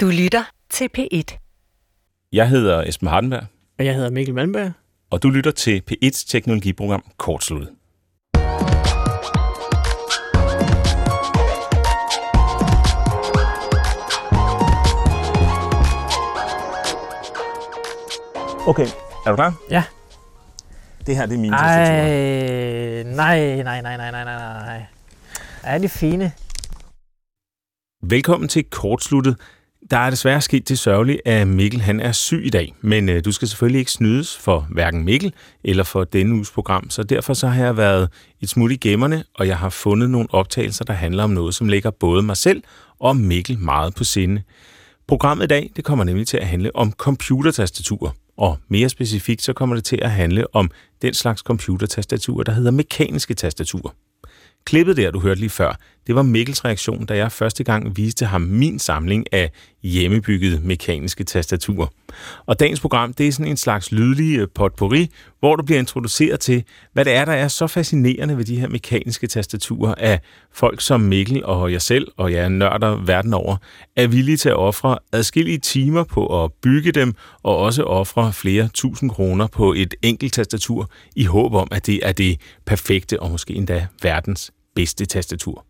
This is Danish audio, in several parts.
Du lytter til P1. Jeg hedder Esben Hardenberg, Og jeg hedder Mikkel Malmberg. og du lytter til P1's teknologiprogram Kortsluttet. Okay, er du klar? Ja. Det her det er mine. Ej, nej, nej, nej, nej, nej, nej, nej. Er de fine? Velkommen til Kortsluttet. Der er desværre sket det sørgelige, at Mikkel han er syg i dag, men øh, du skal selvfølgelig ikke snydes for hverken Mikkel eller for denne uges program, så derfor så har jeg været et smut i gemmerne, og jeg har fundet nogle optagelser, der handler om noget, som ligger både mig selv og Mikkel meget på sinde. Programmet i dag det kommer nemlig til at handle om computertastaturer, og mere specifikt så kommer det til at handle om den slags computertastaturer, der hedder mekaniske tastaturer. Klippet der, du hørte lige før, det var Mikkels reaktion, da jeg første gang viste ham min samling af hjemmebyggede mekaniske tastaturer. Og dagens program, det er sådan en slags lydlig øh, potpourri, hvor du bliver introduceret til, hvad det er, der er så fascinerende ved de her mekaniske tastaturer af folk som Mikkel og jeg selv, og jeg er nørder verden over, er villige til at ofre adskillige timer på at bygge dem, og også ofre flere tusind kroner på et enkelt tastatur, i håb om, at det er det perfekte og måske endda verdens bedste tastatur.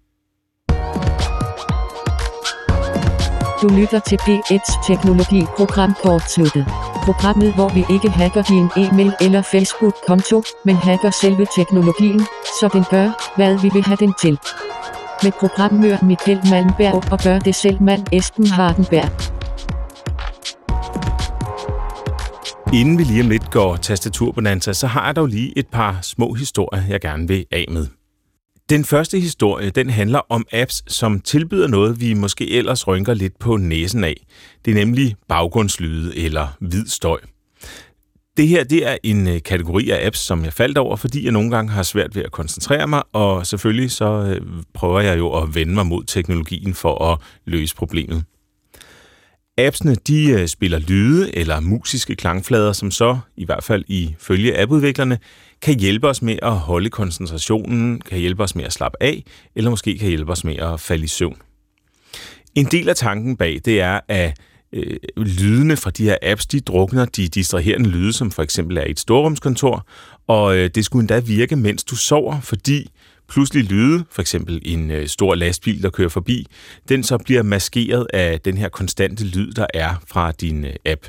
Du lytter til P1's teknologiprogram Kortsluttet. Programmet, hvor vi ikke hacker din e-mail eller Facebook-konto, men hacker selve teknologien, så den gør, hvad vi vil have den til. Med programmør Michael Malmberg og gør det selv mand Esben Hardenberg. Inden vi lige om lidt går tastaturbonanza, så har jeg dog lige et par små historier, jeg gerne vil af med. Den første historie, den handler om apps, som tilbyder noget, vi måske ellers rynker lidt på næsen af. Det er nemlig baggrundslyde eller hvid støj. Det her det er en øh, kategori af apps, som jeg faldt over, fordi jeg nogle gange har svært ved at koncentrere mig, og selvfølgelig så øh, prøver jeg jo at vende mig mod teknologien for at løse problemet. Appsene de øh, spiller lyde eller musiske klangflader, som så, i hvert fald ifølge appudviklerne, kan hjælpe os med at holde koncentrationen, kan hjælpe os med at slappe af, eller måske kan hjælpe os med at falde i søvn. En del af tanken bag, det er, at øh, lydene fra de her apps, de drukner de distraherende lyde, som for eksempel er i et storrumskontor, og øh, det skulle endda virke, mens du sover, fordi pludselig lyde, for eksempel en øh, stor lastbil, der kører forbi, den så bliver maskeret af den her konstante lyd, der er fra din øh, app.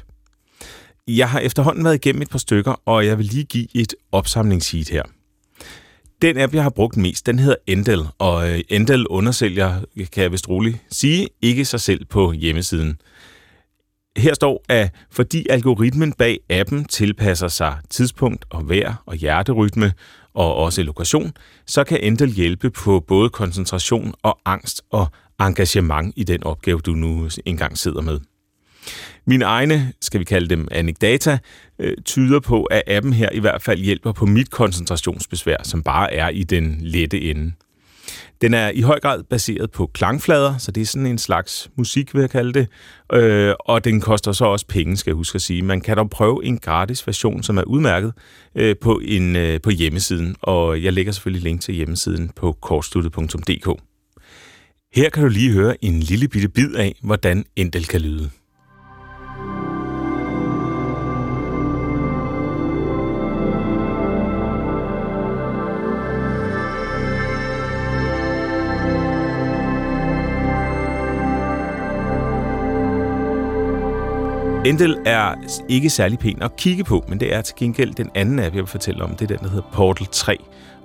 Jeg har efterhånden været igennem et par stykker, og jeg vil lige give et opsamlingsheat her. Den app, jeg har brugt mest, den hedder Endel, og øh, Endel undersælger, kan jeg vist roligt sige, ikke sig selv på hjemmesiden. Her står, at fordi algoritmen bag appen tilpasser sig tidspunkt og vejr og hjerterytme og også lokation, så kan Endel hjælpe på både koncentration og angst og engagement i den opgave, du nu engang sidder med. Mine egne, skal vi kalde dem anekdata, øh, tyder på, at appen her i hvert fald hjælper på mit koncentrationsbesvær, som bare er i den lette ende. Den er i høj grad baseret på klangflader, så det er sådan en slags musik, vil jeg kalde det. Øh, og den koster så også penge, skal jeg huske at sige. Man kan dog prøve en gratis version, som er udmærket øh, på, en, øh, på hjemmesiden. Og jeg lægger selvfølgelig link til hjemmesiden på kortsluttet.dk. Her kan du lige høre en lille bitte bid af, hvordan Endel kan lyde. Endel er ikke særlig pæn at kigge på, men det er til gengæld den anden app, jeg vil fortælle om. Det er den, der hedder Portal 3,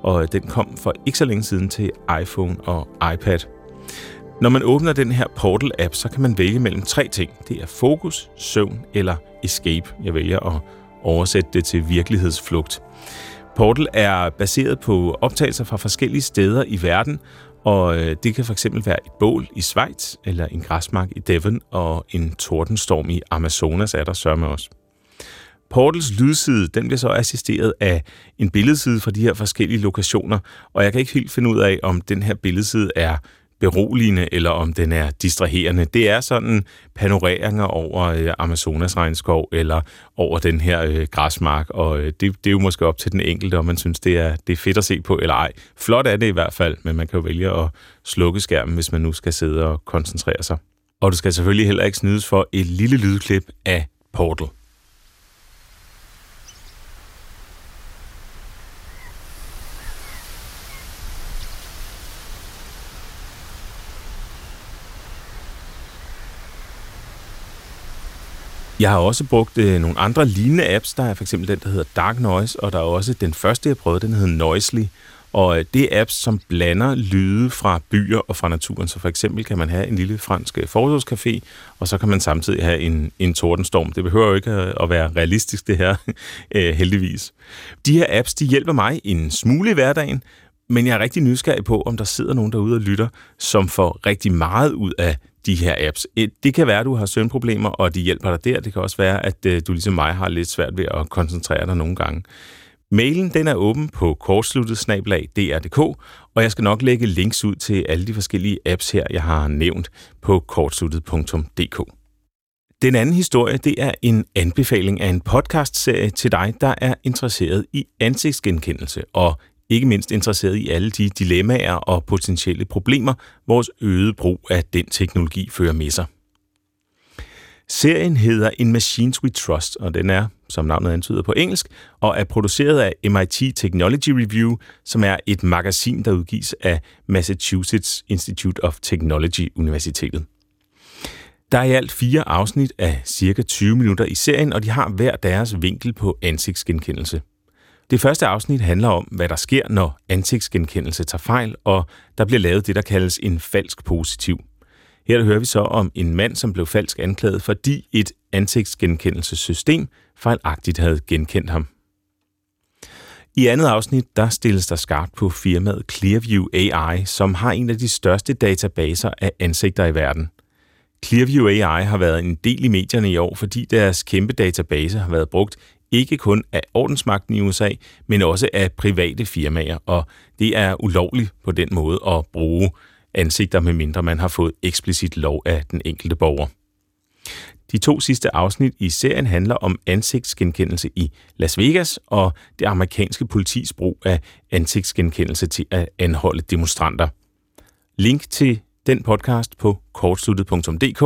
og øh, den kom for ikke så længe siden til iPhone og iPad. Når man åbner den her Portal-app, så kan man vælge mellem tre ting. Det er fokus, søvn eller escape. Jeg vælger at oversætte det til virkelighedsflugt. Portal er baseret på optagelser fra forskellige steder i verden, og øh, det kan fx være et bål i Schweiz, eller en græsmark i Devon, og en tordenstorm i Amazonas er der sørme også. Portals lydside, den bliver så assisteret af en billedside fra de her forskellige lokationer, og jeg kan ikke helt finde ud af, om den her billedside er beroligende, eller om den er distraherende. Det er sådan panoreringer over øh, Amazonas regnskov, eller over den her øh, græsmark, og øh, det, det er jo måske op til den enkelte, om man synes, det er, det er fedt at se på, eller ej. Flot er det i hvert fald, men man kan jo vælge at slukke skærmen, hvis man nu skal sidde og koncentrere sig. Og du skal selvfølgelig heller ikke snydes for et lille lydklip af Portal. Jeg har også brugt øh, nogle andre lignende apps. Der er for eksempel den, der hedder Dark Noise, og der er også den første, jeg prøvede, den hedder Noisely. Og øh, det er apps, som blander lyde fra byer og fra naturen. Så for eksempel kan man have en lille fransk øh, og så kan man samtidig have en, en tordenstorm. Det behøver jo ikke øh, at være realistisk, det her, øh, heldigvis. De her apps, de hjælper mig en smule i hverdagen, men jeg er rigtig nysgerrig på, om der sidder nogen derude og lytter, som får rigtig meget ud af de her apps. Det kan være, at du har søvnproblemer, og de hjælper dig der. Det kan også være, at øh, du ligesom mig har lidt svært ved at koncentrere dig nogle gange. Mailen den er åben på kortsluttet dr.dk, og jeg skal nok lægge links ud til alle de forskellige apps her, jeg har nævnt på kortsluttet.dk. Den anden historie, det er en anbefaling af en podcastserie til dig, der er interesseret i ansigtsgenkendelse og ikke mindst interesseret i alle de dilemmaer og potentielle problemer, vores øgede brug af den teknologi fører med sig. Serien hedder In Machines We Trust, og den er, som navnet antyder på engelsk, og er produceret af MIT Technology Review, som er et magasin, der udgives af Massachusetts Institute of Technology Universitetet. Der er i alt fire afsnit af cirka 20 minutter i serien, og de har hver deres vinkel på ansigtsgenkendelse. Det første afsnit handler om, hvad der sker, når ansigtsgenkendelse tager fejl, og der bliver lavet det, der kaldes en falsk positiv. Her hører vi så om en mand, som blev falsk anklaget, fordi et ansigtsgenkendelsessystem fejlagtigt havde genkendt ham. I andet afsnit, der stilles der skarpt på firmaet Clearview AI, som har en af de største databaser af ansigter i verden. Clearview AI har været en del i medierne i år, fordi deres kæmpe database har været brugt ikke kun af ordensmagten i USA, men også af private firmaer, og det er ulovligt på den måde at bruge ansigter, medmindre man har fået eksplicit lov af den enkelte borger. De to sidste afsnit i serien handler om ansigtsgenkendelse i Las Vegas og det amerikanske politis brug af ansigtsgenkendelse til at anholde demonstranter. Link til den podcast på kortsluttet.dk,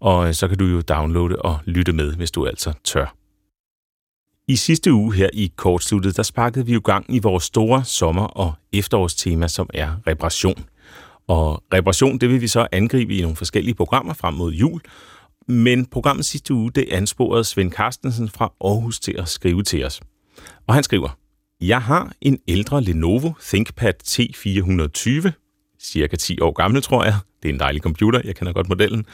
og så kan du jo downloade og lytte med, hvis du altså tør. I sidste uge her i Kortsluttet, der sparkede vi jo gang i vores store sommer- og efterårstema, som er reparation. Og reparation, det vil vi så angribe i nogle forskellige programmer frem mod jul. Men programmet sidste uge, det ansporede Svend Carstensen fra Aarhus til at skrive til os. Og han skriver, Jeg har en ældre Lenovo ThinkPad T420, cirka 10 år gammel, tror jeg. Det er en dejlig computer, jeg kender godt modellen.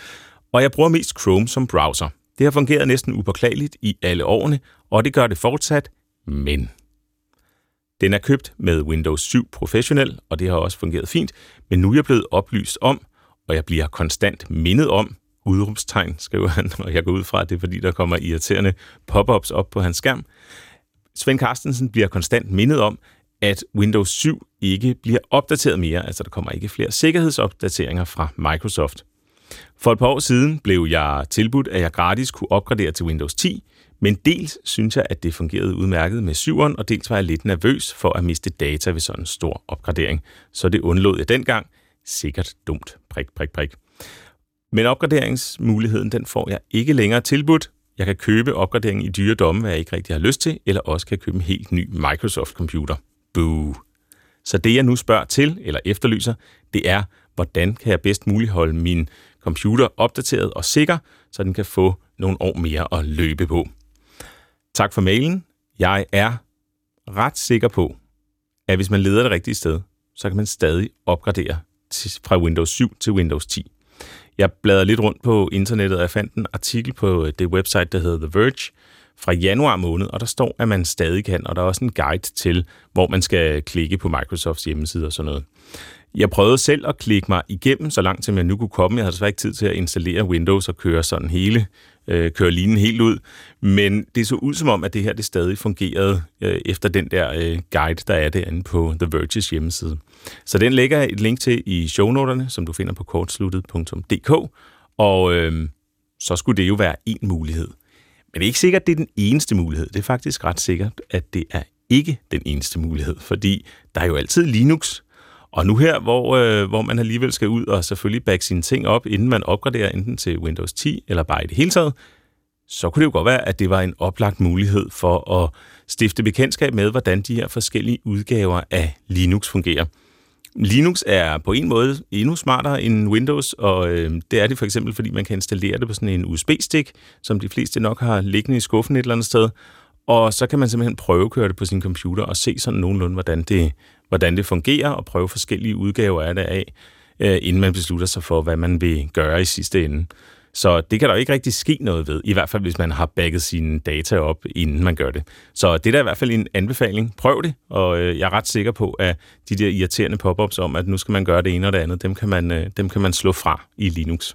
Og jeg bruger mest Chrome som browser. Det har fungeret næsten upåklageligt i alle årene, og det gør det fortsat, men den er købt med Windows 7 Professional, og det har også fungeret fint, men nu er jeg blevet oplyst om, og jeg bliver konstant mindet om, udrumstegn, skriver han, og jeg går ud fra, at det er fordi, der kommer irriterende pop-ups op på hans skærm. Svend Carstensen bliver konstant mindet om, at Windows 7 ikke bliver opdateret mere, altså der kommer ikke flere sikkerhedsopdateringer fra Microsoft. For et par år siden blev jeg tilbudt, at jeg gratis kunne opgradere til Windows 10, men dels synes jeg, at det fungerede udmærket med 7'eren, og dels var jeg lidt nervøs for at miste data ved sådan en stor opgradering. Så det undlod jeg dengang. Sikkert dumt. Prik, prik, prik. Men opgraderingsmuligheden, den får jeg ikke længere tilbudt. Jeg kan købe opgraderingen i dyre domme, hvad jeg ikke rigtig har lyst til, eller også kan købe en helt ny Microsoft-computer. Boo! Så det, jeg nu spørger til, eller efterlyser, det er, hvordan kan jeg bedst muligt holde min computer opdateret og sikker, så den kan få nogle år mere at løbe på. Tak for mailen. Jeg er ret sikker på, at hvis man leder det rigtige sted, så kan man stadig opgradere fra Windows 7 til Windows 10. Jeg bladrede lidt rundt på internettet, og jeg fandt en artikel på øh, det website, der hedder The Verge, fra januar måned, og der står, at man stadig kan, og der er også en guide til, hvor man skal klikke på Microsofts hjemmeside og sådan noget. Jeg prøvede selv at klikke mig igennem så langt, som jeg nu kunne komme. Jeg havde desværre ikke tid til at installere Windows og køre sådan hele, øh, køre linjen helt ud. Men det så ud som om, at det her det stadig fungerede øh, efter den der øh, guide, der er derinde på The Verge's hjemmeside. Så den lægger jeg et link til i shownoterne, som du finder på kortsluttet.dk. Og øh, så skulle det jo være en mulighed. Men det er ikke sikkert, at det er den eneste mulighed. Det er faktisk ret sikkert, at det er ikke den eneste mulighed, fordi der er jo altid Linux, og nu her, hvor, øh, hvor man alligevel skal ud og selvfølgelig back sine ting op, inden man opgraderer enten til Windows 10 eller bare i det hele taget, så kunne det jo godt være, at det var en oplagt mulighed for at stifte bekendtskab med, hvordan de her forskellige udgaver af Linux fungerer. Linux er på en måde endnu smartere end Windows, og øh, det er det for eksempel, fordi man kan installere det på sådan en USB-stik, som de fleste nok har liggende i skuffen et eller andet sted, og så kan man simpelthen prøvekøre det på sin computer og se sådan nogenlunde, hvordan det, hvordan det fungerer, og prøve forskellige udgaver af det af, øh, inden man beslutter sig for, hvad man vil gøre i sidste ende. Så det kan der jo ikke rigtig ske noget ved, i hvert fald hvis man har bagget sine data op, inden man gør det. Så det er da i hvert fald en anbefaling. Prøv det, og øh, jeg er ret sikker på, at de der irriterende pop-ups om, at nu skal man gøre det ene og det andet, dem kan man, øh, dem kan man slå fra i Linux.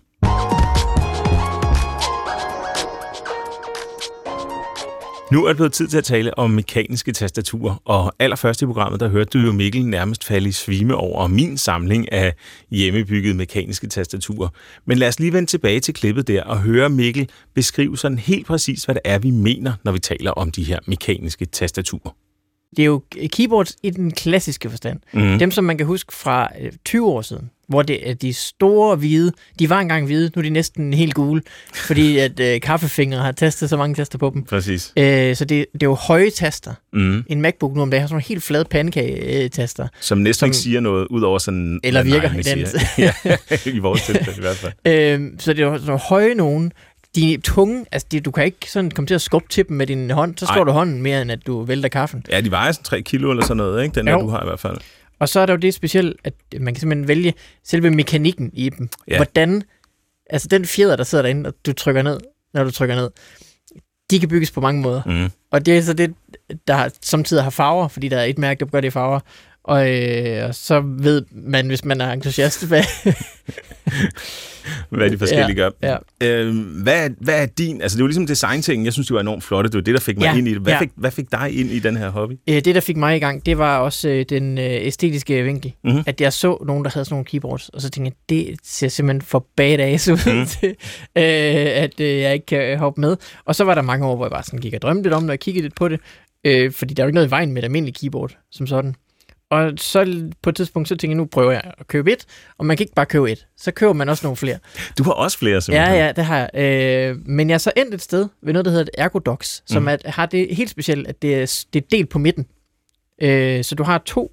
Nu er det blevet tid til at tale om mekaniske tastaturer, og allerførst i programmet, der hørte du jo Mikkel nærmest falde i svime over min samling af hjemmebyggede mekaniske tastaturer. Men lad os lige vende tilbage til klippet der og høre Mikkel beskrive sådan helt præcis, hvad det er, vi mener, når vi taler om de her mekaniske tastaturer. Det er jo keyboards i den klassiske forstand. Mhm. Dem, som man kan huske fra øh, 20 år siden, hvor det er de store hvide, de var engang hvide, nu er de næsten helt gule, fordi at øh, kaffefingre har tastet så mange taster på dem. Præcis. Øh, så det, det er jo høje taster. Mm. En MacBook nu om dagen har sådan nogle helt flade pandekage-taster. Som næsten Som- ikke siger noget, ud over sådan... Eller virker neglene i den. ja, i vores tilfælde i hvert fald. Øh, så det er jo sådan høje nogen. De er tunge, altså de, du kan ikke sådan komme til at skubbe til dem med din hånd, så slår Ej. du hånden mere, end at du vælter kaffen. Ja, de vejer sådan 3 kilo eller sådan noget, ikke? Den der, Jo. du har i hvert fald. Og så er der jo det specielt, at man kan simpelthen vælge selve mekanikken i dem. Ja. Hvordan, altså den fjeder, der sidder derinde, og du trykker ned, når du trykker ned, de kan bygges på mange måder. Mm. Og det er så det, der samtidig har farver, fordi der er et mærke, der gør det i farver. Og, øh, og så ved man, hvis man er entusiast, hvad, Hvad de forskellige gør. ja. Øh, hvad, hvad er din... Altså, det var ligesom design-ting. Jeg synes, det var enormt flotte. Det var det, der fik mig Ja, ind i det. Hvad, ja. fik, hvad fik dig ind i den her hobby? øh, det, der fik mig i gang, det var også øh, den øh, æstetiske vinkel. Mhm. At jeg så nogen, der havde sådan nogle keyboards, og så tænkte jeg, det ser simpelthen for badass ud Mhm. til, øh, at øh, jeg ikke kan hoppe med. Og så var der mange år, hvor jeg bare sådan gik og drømte lidt om det, og kiggede lidt på det. Øh, fordi der er jo ikke noget i vejen med et almindeligt keyboard, som sådan. Og så på et tidspunkt, så tænkte jeg, nu prøver jeg at købe et, og man kan ikke bare købe et. Så køber man også nogle flere. Du har også flere, Ja, simpelthen. ja, det har jeg. Øh, men jeg er så endt et sted ved noget, der hedder et Ergodox, som Mhm. at, har det helt specielt, at det er, det er delt på midten. Øh, så du har to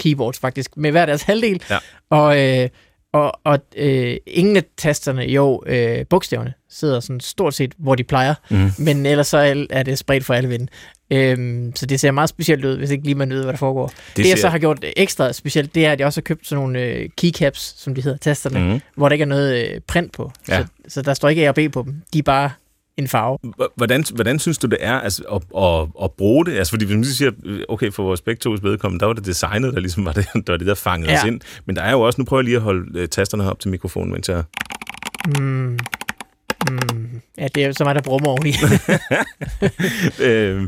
keyboards faktisk, med hver deres halvdel. Ja. Og, øh, og, og øh, ingen af tasterne, jo, øh, bogstaverne, sidder sådan stort set, hvor de plejer. Mhm. Men ellers så er er det spredt for alle vinde. Øhm, så det ser meget specielt ud, hvis ikke lige man ved, hvad der foregår. Det, det jeg så har gjort ekstra specielt, det er, at jeg også har købt sådan nogle øh, keycaps, som de hedder, tasterne, Mhm. hvor der ikke er noget øh, print på. Ja. Så, så der står ikke A og B på dem. De er bare en farve. Hvordan, hvordan synes du, det er altså, at, at, at bruge det? Altså, fordi hvis man siger, øh, okay, for vores begge tos vedkommende, der var det designet, der ligesom var det, der, var det, der fangede Ja. os ind. Men der er jo også, nu prøver jeg lige at holde øh, tasterne op til mikrofonen, mens jeg... Mm. Mm. Ja, det er så meget, der brummer oveni. øh,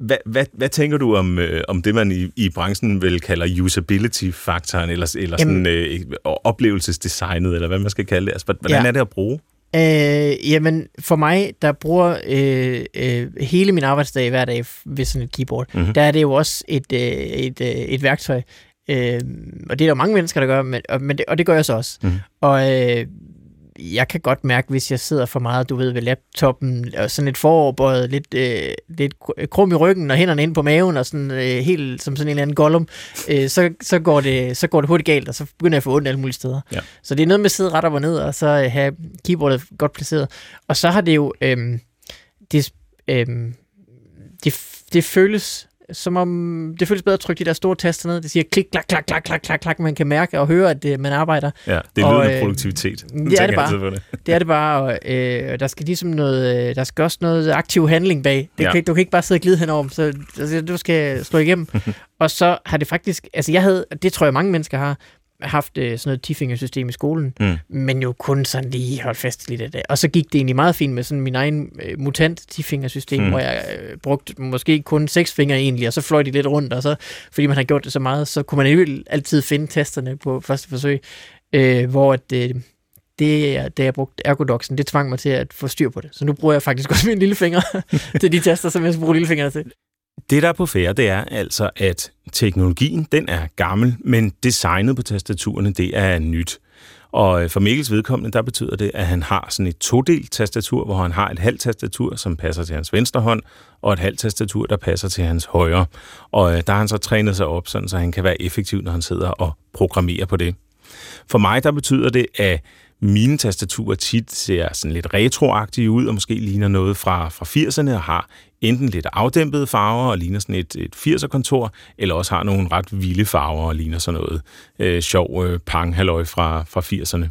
hvad, hvad, hvad tænker du om, øh, om det, man i, i branchen vel kalder usability-faktoren, eller, eller sådan øh, oplevelsesdesignet, eller hvad man skal kalde det? Altså, hvordan Ja. er det at bruge? Øh, jamen, for mig, der bruger øh, øh, hele min arbejdsdag hver dag ved sådan et keyboard, Mhm. mm-hmm. der er det jo også et, øh, et, øh, et værktøj. Øh, og det er der jo mange mennesker, der gør, men, og, men det, og det gør jeg så også. Mhm. Og øh, jeg kan godt mærke, hvis jeg sidder for meget, du ved, ved laptoppen, og sådan lidt foroverbøjet, lidt, øh, lidt kr- krum i ryggen, og hænderne ind på maven, og sådan øh, helt som sådan en eller anden gollum, øh, så, så, går det, så går det hurtigt galt, og så begynder jeg at få ondt alle mulige steder. Ja. Så det er noget med at sidde ret op og ned, og så øh, have keyboardet godt placeret. Og så har det jo, øhm, det, øhm, det, det føles som om, det føles bedre at trykke de der store taster ned. Det siger klik, klak, klak, klak, klak, klak, klak. Man kan mærke og høre, at øh, man arbejder. Ja, det Og, lyder øh, produktivitet. det er det bare. det. Det er det bare, og øh, der skal ligesom noget, øh, der skal også noget aktiv handling bag. Det Ja. kan, du kan ikke bare sidde og glide henover så altså, du skal slå igennem. og så har det faktisk, altså jeg havde, det tror jeg mange mennesker har, haft øh, sådan noget tifingersystem i skolen, Mm. men jo kun sådan lige holdt fast lidt af det. Og så gik det egentlig meget fint med sådan min egen øh, mutant tifingersystem, Mm. hvor jeg øh, brugte måske kun seks fingre egentlig, og så fløj de lidt rundt, og så, fordi man har gjort det så meget, så kunne man alligevel altid finde tasterne på første forsøg, øh, hvor at, øh, det, da jeg brugte ergodoxen, det tvang mig til at få styr på det. Så nu bruger jeg faktisk også min lillefinger til de taster, som jeg skal bruge lillefingre til. Det, der er på færre, det er altså, at teknologien, den er gammel, men designet på tastaturerne, det er nyt. Og øh, for Mikkels vedkommende, der betyder det, at han har sådan et todelt tastatur, hvor han har et halvt tastatur, som passer til hans venstre hånd, og et halvt tastatur, der passer til hans højre. Og øh, der har han så trænet sig op, sådan, så han kan være effektiv, når han sidder og programmerer på det. For mig, der betyder det, at mine tastaturer tit ser sådan lidt retroagtige ud, og måske ligner noget fra, fra 80'erne, og har enten lidt afdæmpede farver, og ligner sådan et, et 80'er-kontor, eller også har nogle ret vilde farver, og ligner sådan noget øh, sjov øh, pang fra, fra 80'erne.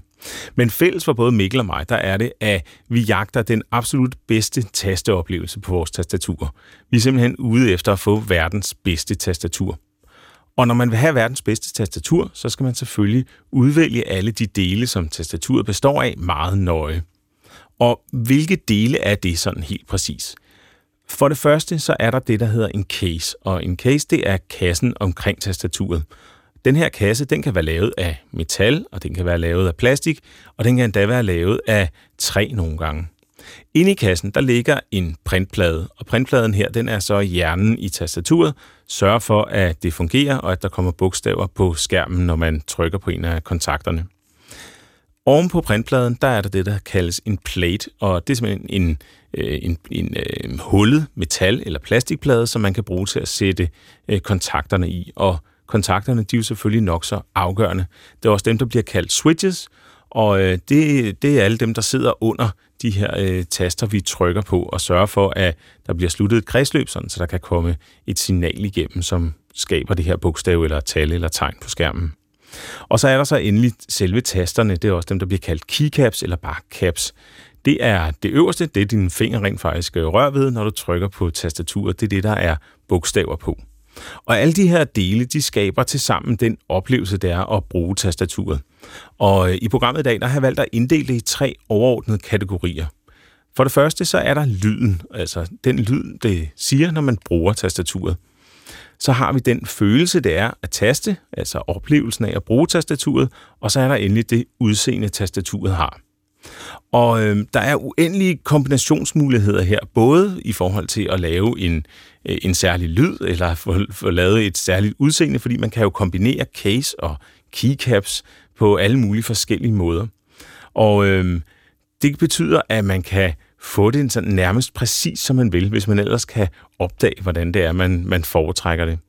Men fælles for både Mikkel og mig, der er det, at vi jagter den absolut bedste tasteoplevelse på vores tastatur. Vi er simpelthen ude efter at få verdens bedste tastatur. Og når man vil have verdens bedste tastatur, så skal man selvfølgelig udvælge alle de dele, som tastaturet består af, meget nøje. Og hvilke dele er det sådan helt præcis? For det første, så er der det, der hedder en case. Og en case, det er kassen omkring tastaturet. Den her kasse, den kan være lavet af metal, og den kan være lavet af plastik, og den kan endda være lavet af træ nogle gange. Inde i kassen, der ligger en printplade, og printpladen her, den er så hjernen i tastaturet. Sørger for, at det fungerer, og at der kommer bogstaver på skærmen, når man trykker på en af kontakterne. Oven på printpladen, der er der det, der kaldes en plate, og det er simpelthen en, øh, en, en, en øh, hullet metal- eller plastikplade, som man kan bruge til at sætte øh, kontakterne i. Og kontakterne, de er jo selvfølgelig nok så afgørende. Det er også dem, der bliver kaldt switches, og øh, det, det er alle dem, der sidder under de her øh, taster, vi trykker på, og sørger for, at der bliver sluttet et kredsløb, sådan, så der kan komme et signal igennem, som skaber det her bogstav eller tal eller tegn på skærmen. Og så er der så endelig selve tasterne, det er også dem, der bliver kaldt keycaps eller bare caps. Det er det øverste, det er din finger rent faktisk øh, rør ved, når du trykker på tastaturet. Det er det, der er bogstaver på. Og alle de her dele, de skaber til sammen den oplevelse, det er at bruge tastaturet. Og øh, i programmet i dag, der har jeg valgt at inddele det i tre overordnede kategorier. For det første, så er der lyden, altså den lyd, det siger, når man bruger tastaturet. Så har vi den følelse, det er at taste, altså oplevelsen af at bruge tastaturet, og så er der endelig det udseende, tastaturet har. Og øh, der er uendelige kombinationsmuligheder her, både i forhold til at lave en, øh, en særlig lyd, eller få, få lavet et særligt udseende, fordi man kan jo kombinere case og keycaps på alle mulige forskellige måder. Og øh, det betyder, at man kan få det sådan nærmest præcis, som man vil, hvis man ellers kan opdage, hvordan det er, man, man foretrækker det.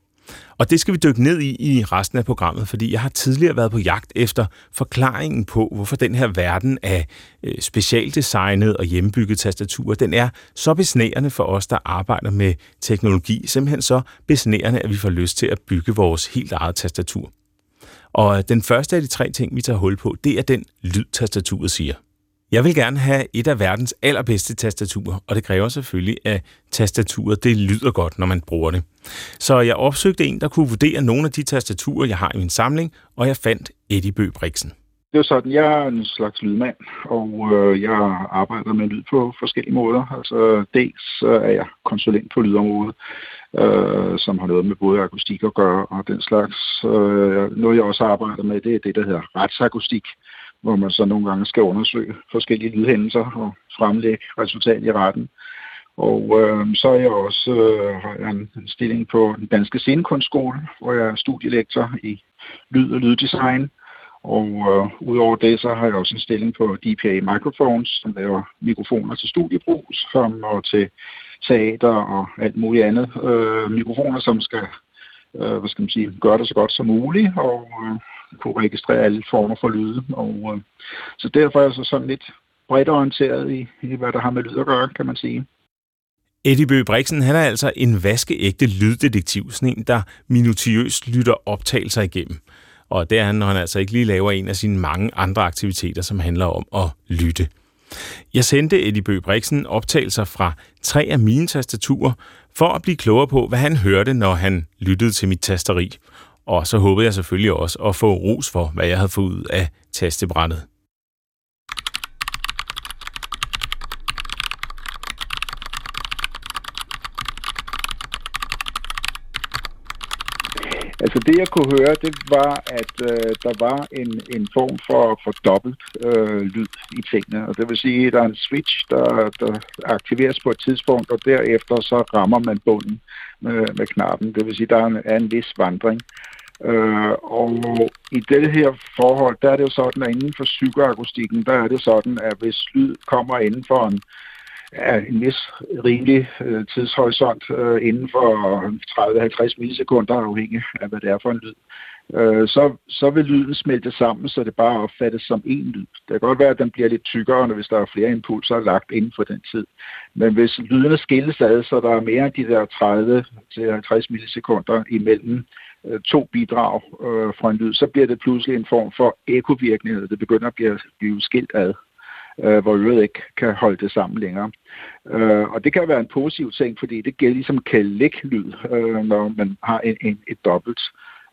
Og det skal vi dykke ned i i resten af programmet, fordi jeg har tidligere været på jagt efter forklaringen på, hvorfor den her verden af øh, specialdesignet og hjemmebygget tastaturer, den er så besnærende for os, der arbejder med teknologi. Simpelthen så besnærende, at vi får lyst til at bygge vores helt eget tastatur. Og den første af de tre ting, vi tager hul på, det er den lyd, tastaturet siger. Jeg vil gerne have et af verdens allerbedste tastaturer, og det kræver selvfølgelig, at tastaturet det lyder godt, når man bruger det. Så jeg opsøgte en, der kunne vurdere nogle af de tastaturer, jeg har i min samling, og jeg fandt Eddie Bø Brixen. Det er sådan, jeg er en slags lydmand, og øh, jeg arbejder med lyd på forskellige måder. Altså dels øh, er jeg konsulent på lydområdet, øh, som har noget med både akustik at gøre og den slags. Øh, noget jeg også arbejder med, det er det, der hedder retsakustik, hvor man så nogle gange skal undersøge forskellige lydhændelser og fremlægge resultat i retten. Og øh, så er jeg også øh, en stilling på den danske scenekunstskole, hvor jeg er studielektor i lyd og lyddesign. Og øh, udover det, så har jeg også en stilling på DPA Microphones, som laver mikrofoner til studiebrug, som og til teater og alt muligt andet. Øh, mikrofoner, som skal, øh, hvad skal man sige, gøre det så godt som muligt, og øh, kunne registrere alle former for lyde. Og, øh, så derfor er jeg så sådan lidt bredt orienteret i, i, hvad der har med lyd at gøre, kan man sige. Eddie Bøge Brixen, han er altså en vaskeægte lyddetektiv, sådan en, der minutiøst lytter optagelser igennem. Og det er han, når han altså ikke lige laver en af sine mange andre aktiviteter, som handler om at lytte. Jeg sendte Eddie Bøge Brixen optagelser fra tre af mine tastaturer, for at blive klogere på, hvad han hørte, når han lyttede til mit tasteri. Og så håbede jeg selvfølgelig også at få ros for, hvad jeg havde fået ud af tastebrættet. Altså det, jeg kunne høre, det var, at øh, der var en, en form for, for dobbelt øh, lyd i tingene. Og det vil sige, at der er en switch, der, der aktiveres på et tidspunkt, og derefter så rammer man bunden med, med knappen. Det vil sige, at der er en, er en vis vandring. Øh, Øh, og i det her forhold, der er det jo sådan, at inden for psykoakustikken, der er det sådan, at hvis lyd kommer inden for en, en vis rimelig øh, tidshorisont, øh, inden for 30-50 millisekunder, afhængig af, hvad det er for en lyd, øh, så, så vil lyden smelte sammen, så det bare opfattes som én lyd. Det kan godt være, at den bliver lidt tykkere, hvis der er flere impulser lagt inden for den tid. Men hvis lydene skilles ad, så der er mere end de der 30-50 millisekunder imellem øh, to bidrag øh, fra en lyd, så bliver det pludselig en form for ekovirkning. Det begynder at blive, blive skilt ad, øh, hvor øret ikke kan holde det sammen længere. Øh, og det kan være en positiv ting, fordi det gælder ligesom kalik-lyd, øh, når man har en, en, et dobbelt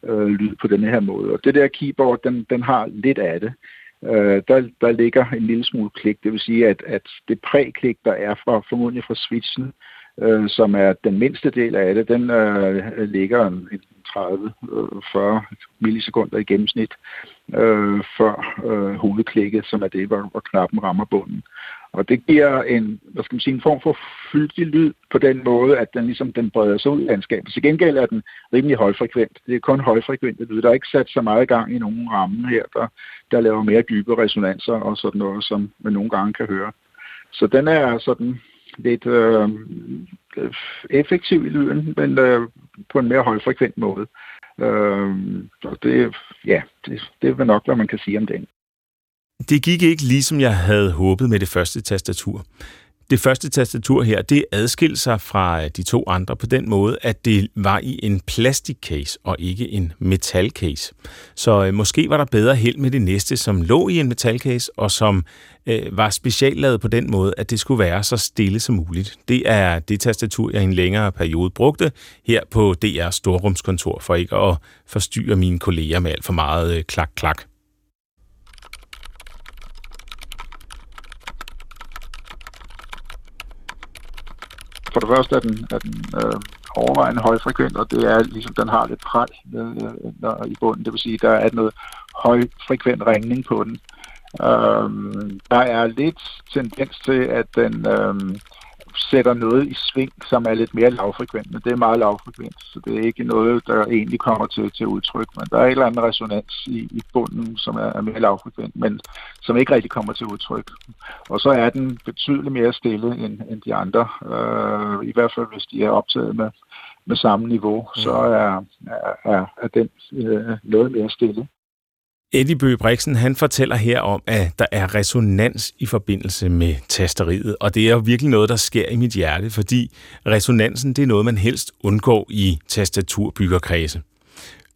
øh, lyd på den her måde. Og det der keyboard, den, den har lidt af det. Øh, der, der ligger en lille smule klik, det vil sige, at, at det præklik, der er fra, formodentlig fra switchen, øh, som er den mindste del af det, den øh, ligger en, en 30-40 øh, millisekunder i gennemsnit øh, før øh, hovedklikket, som er det, hvor, hvor knappen rammer bunden. Og det giver en, hvad skal man sige, en form for fyldig lyd på den måde, at den ligesom den breder sig ud i landskabet. Til gengæld er den rimelig højfrekvent. Det er kun højfrekvent lyd. Der er ikke sat så meget gang i nogen ramme her, der, der laver mere dybe resonanser og sådan noget, som man nogle gange kan høre. Så den er sådan lidt øh, Øh, effektiv i lyden, men øh, på en mere højfrekvent måde. Øh, og det, ja, det, det er nok, hvad man kan sige om den. Det gik ikke ligesom jeg havde håbet med det første tastatur. Det første tastatur her, det adskilte sig fra øh, de to andre på den måde, at det var i en plastikcase og ikke en metalcase. Så øh, måske var der bedre held med det næste, som lå i en metalcase og som øh, var speciallavet på den måde, at det skulle være så stille som muligt. Det er det tastatur, jeg i en længere periode brugte her på DR Storrumskontor, for ikke at forstyrre mine kolleger med alt for meget øh, klak-klak. For det første er den, er den øh, overvejende højfrekvent, og det er ligesom, den har lidt pral øh, i bunden. Det vil sige, der er noget højfrekvent ringning på den. Øh, der er lidt tendens til, at den øh, sætter noget i sving, som er lidt mere lavfrekvent, men det er meget lavfrekvent, så det er ikke noget, der egentlig kommer til, til udtryk, men der er et eller andet resonans i, i bunden, som er, er mere lavfrekvent, men som ikke rigtig kommer til udtryk. Og så er den betydeligt mere stille end, end de andre, øh, i hvert fald hvis de er optaget med, med samme niveau, så mm. er, er, er den øh, noget mere stille. Eddie Bøge Brixen, han fortæller her om, at der er resonans i forbindelse med tasteriet, og det er jo virkelig noget, der sker i mit hjerte, fordi resonansen, det er noget, man helst undgår i tastaturbyggerkredse.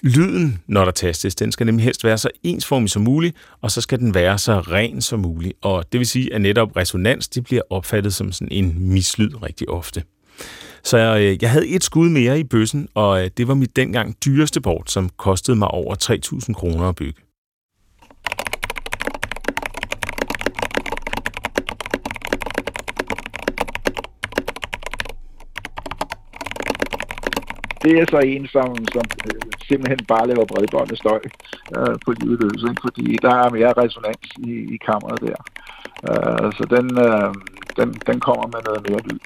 Lyden, når der tastes, den skal nemlig helst være så ensformig som muligt, og så skal den være så ren som muligt. Og det vil sige, at netop resonans, det bliver opfattet som sådan en mislyd rigtig ofte. Så jeg, jeg havde et skud mere i bøssen, og øh, det var mit dengang dyreste bord, som kostede mig over 3.000 kroner at bygge. Det er så en, som, som øh, simpelthen bare laver bredbåndestøj øh, på livet løs, ikke? fordi der er mere resonans i, i kammeret der. Øh, så den, øh, den, den kommer med noget mere lyd.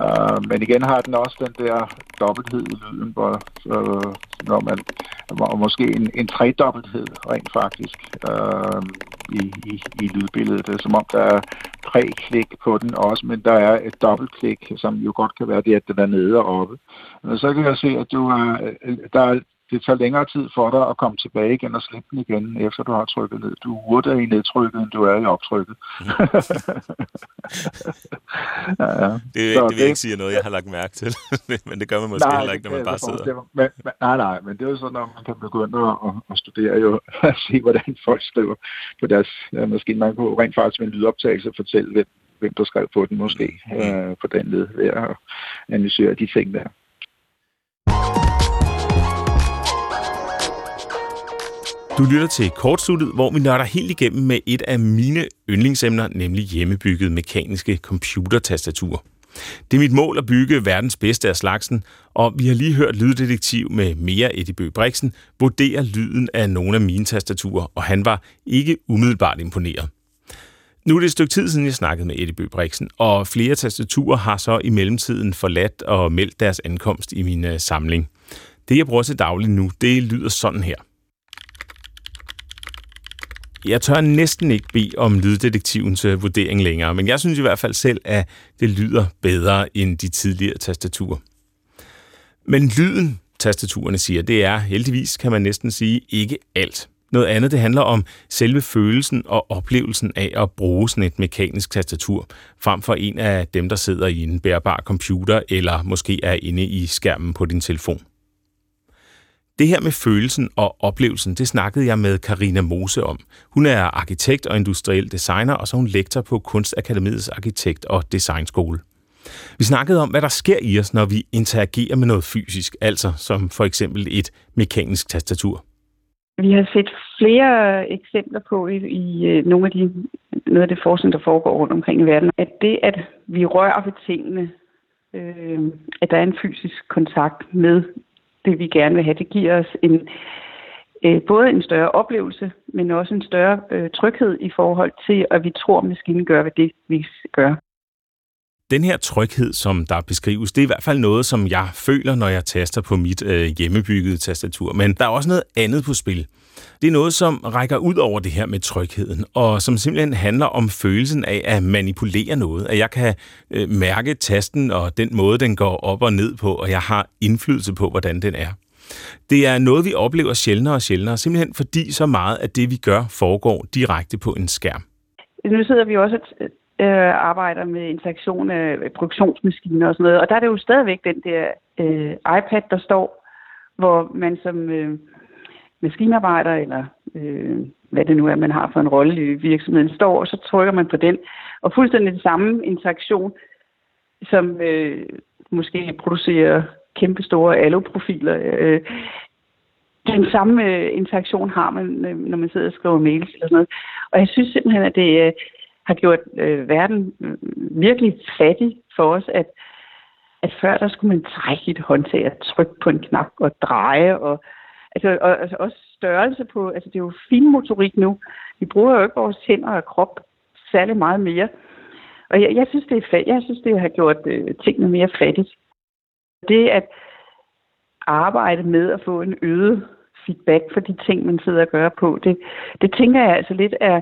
Uh, men igen har den også den der dobbelthed i lyden, hvor, uh, når man hvor måske en, en tredobbelthed rent faktisk uh, i, i, i lydbilledet. Det er som om, der er tre klik på den også, men der er et dobbeltklik, som jo godt kan være det, at den er nede og oppe. Så kan jeg se, at du er, der er det tager længere tid for dig at komme tilbage igen og slippe den igen, efter du har trykket ned. Du er hurtigere i nedtrykket, end du er i optrykket. Mm. ja, ja. Det, det vil det, ikke sige noget, jeg har lagt mærke til, men det gør man måske nej, heller ikke, når man bare sidder. Det, men, men, nej, nej, men det er jo sådan, at man kan begynde at, at, studere jo, at se, hvordan folk skriver på deres ja, maskine. Man kan rent faktisk med en lydoptagelse fortælle, hvem, hvem der skrev på den måske, mm. øh, på den led, ved at analysere de ting der. Du lytter til Kortsluttet, hvor vi nørder helt igennem med et af mine yndlingsemner, nemlig hjemmebygget mekaniske computertastaturer. Det er mit mål at bygge verdens bedste af slagsen, og vi har lige hørt lyddetektiv med Mere Eddie Bøge Brixen vurdere lyden af nogle af mine tastaturer, og han var ikke umiddelbart imponeret. Nu er det et stykke tid siden, jeg snakkede med Eddie Bøge Brixen, og flere tastaturer har så i mellemtiden forladt og meldt deres ankomst i min øh, samling. Det, jeg bruger til daglig nu, det lyder sådan her. Jeg tør næsten ikke bede om lyddetektivens øh, vurdering længere, men jeg synes i hvert fald selv, at det lyder bedre end de tidligere tastaturer. Men lyden, tastaturerne siger, det er heldigvis, kan man næsten sige, ikke alt. Noget andet, det handler om selve følelsen og oplevelsen af at bruge sådan et mekanisk tastatur, frem for en af dem, der sidder i en bærbar computer, eller måske er inde i skærmen på din telefon. Det her med følelsen og oplevelsen, det snakkede jeg med Karina Mose om. Hun er arkitekt og industriel designer, og så er hun lektor på Kunstakademiets Arkitekt- og Designskole. Vi snakkede om, hvad der sker i os, når vi interagerer med noget fysisk, altså som for eksempel et mekanisk tastatur. Vi har set flere eksempler på i, i øh, nogle af de, noget af det forskning, der foregår rundt omkring i verden, at det, at vi rører ved tingene, øh, at der er en fysisk kontakt med det, vi gerne vil have, det giver os en, øh, både en større oplevelse, men også en større øh, tryghed i forhold til, at vi tror, at maskinen gør, hvad det vi gør den her tryghed, som der beskrives, det er i hvert fald noget, som jeg føler, når jeg taster på mit øh, hjemmebyggede tastatur. Men der er også noget andet på spil. Det er noget, som rækker ud over det her med trygheden, og som simpelthen handler om følelsen af at manipulere noget. At jeg kan øh, mærke tasten og den måde, den går op og ned på, og jeg har indflydelse på, hvordan den er. Det er noget, vi oplever sjældnere og sjældnere, simpelthen fordi så meget af det, vi gør, foregår direkte på en skærm. Nu sidder vi også øh, arbejder med interaktion af øh, produktionsmaskiner og sådan noget. Og der er det jo stadigvæk den der øh, iPad, der står, hvor man som øh, maskinarbejder, eller øh, hvad det nu er, man har for en rolle i virksomheden, står, og så trykker man på den. Og fuldstændig den samme interaktion, som øh, måske producerer kæmpe store aluprofiler. Øh, den samme øh, interaktion har man, øh, når man sidder og skriver mails eller sådan noget. Og jeg synes simpelthen, at det, øh, har gjort øh, verden øh, virkelig fattig for os, at, at før der skulle man trække et håndtag og trykke på en knap og dreje, og, altså, og altså også størrelse på, altså det er jo fin motorik nu. Vi bruger jo ikke vores hænder og krop særlig meget mere. Og jeg, jeg synes, det er fat, jeg synes, det har gjort øh, tingene mere fattigt. Det at arbejde med at få en øget feedback for de ting, man sidder og gør på, det, det tænker jeg altså lidt er,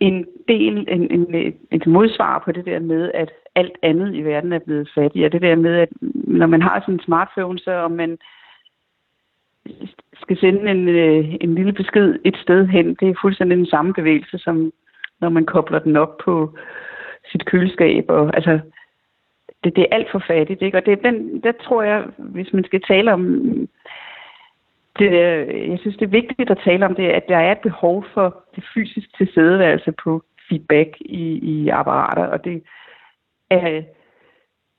en del, en, en, et modsvar på det der med, at alt andet i verden er blevet fattigere. Det der med, at når man har sådan en smartphone, så om man skal sende en, øh, en lille besked et sted hen, det er fuldstændig den samme bevægelse, som når man kobler den op på sit køleskab. Og, altså, det, det er alt for fattigt, ikke? Og det, den, der tror jeg, hvis man skal tale om det, øh, jeg synes, det er vigtigt at tale om det, at der er et behov for det fysiske tilstedeværelse på feedback i, i apparater, og det er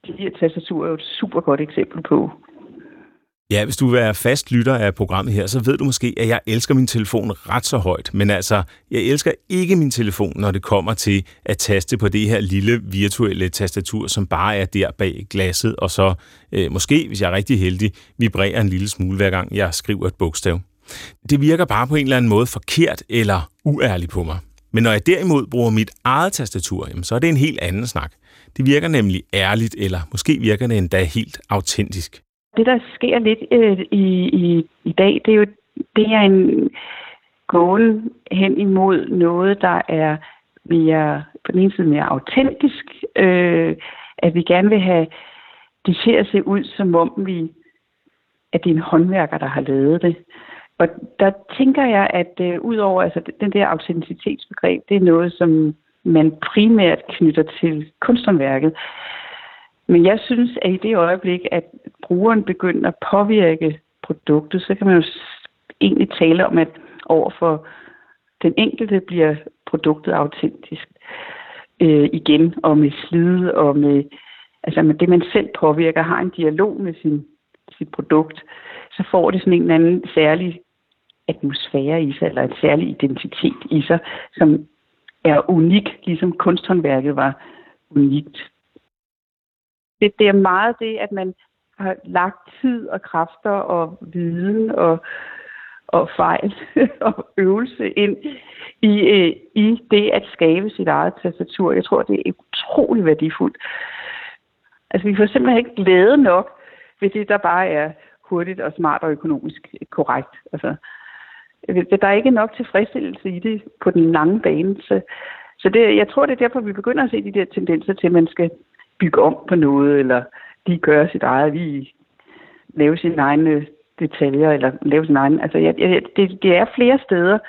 de her tastaturer jo et super godt eksempel på. Ja, hvis du vil være fast lytter af programmet her, så ved du måske, at jeg elsker min telefon ret så højt. Men altså, jeg elsker ikke min telefon, når det kommer til at taste på det her lille virtuelle tastatur, som bare er der bag glasset, og så øh, måske, hvis jeg er rigtig heldig, vibrerer en lille smule hver gang jeg skriver et bogstav. Det virker bare på en eller anden måde forkert eller uærligt på mig. Men når jeg derimod bruger mit eget tastatur, så er det en helt anden snak. Det virker nemlig ærligt, eller måske virker det endda helt autentisk det, der sker lidt øh, i, i, i dag, det er jo det er en gåen hen imod noget, der er mere, på den ene side mere autentisk, øh, at vi gerne vil have det til at se ud, som om vi, at det er en håndværker, der har lavet det. Og der tænker jeg, at øh, udover altså, den der autenticitetsbegreb, det er noget, som man primært knytter til kunsthåndværket. Men jeg synes, at i det øjeblik, at brugeren begynder at påvirke produktet, så kan man jo egentlig tale om, at overfor den enkelte bliver produktet autentisk øh, igen, og med slid og med, altså med det, man selv påvirker, har en dialog med sin, sit produkt, så får det sådan en eller anden særlig atmosfære i sig, eller en særlig identitet i sig, som er unik, ligesom kunsthåndværket var unikt det, det er meget det, at man har lagt tid og kræfter og viden og, og fejl og øvelse ind i, øh, i det at skabe sit eget tastatur. Jeg tror, det er utrolig værdifuldt. Altså, vi får simpelthen ikke glæde nok ved det, der bare er hurtigt og smart og økonomisk korrekt. Altså, der er ikke nok tilfredsstillelse i det på den lange bane. Så, så det, jeg tror, det er derfor, vi begynder at se de der tendenser til, at man skal bygge om på noget, eller de gør sit eget, lige lave sine egne detaljer, eller lave sin egen... Altså, jeg, jeg, det, det er flere steder,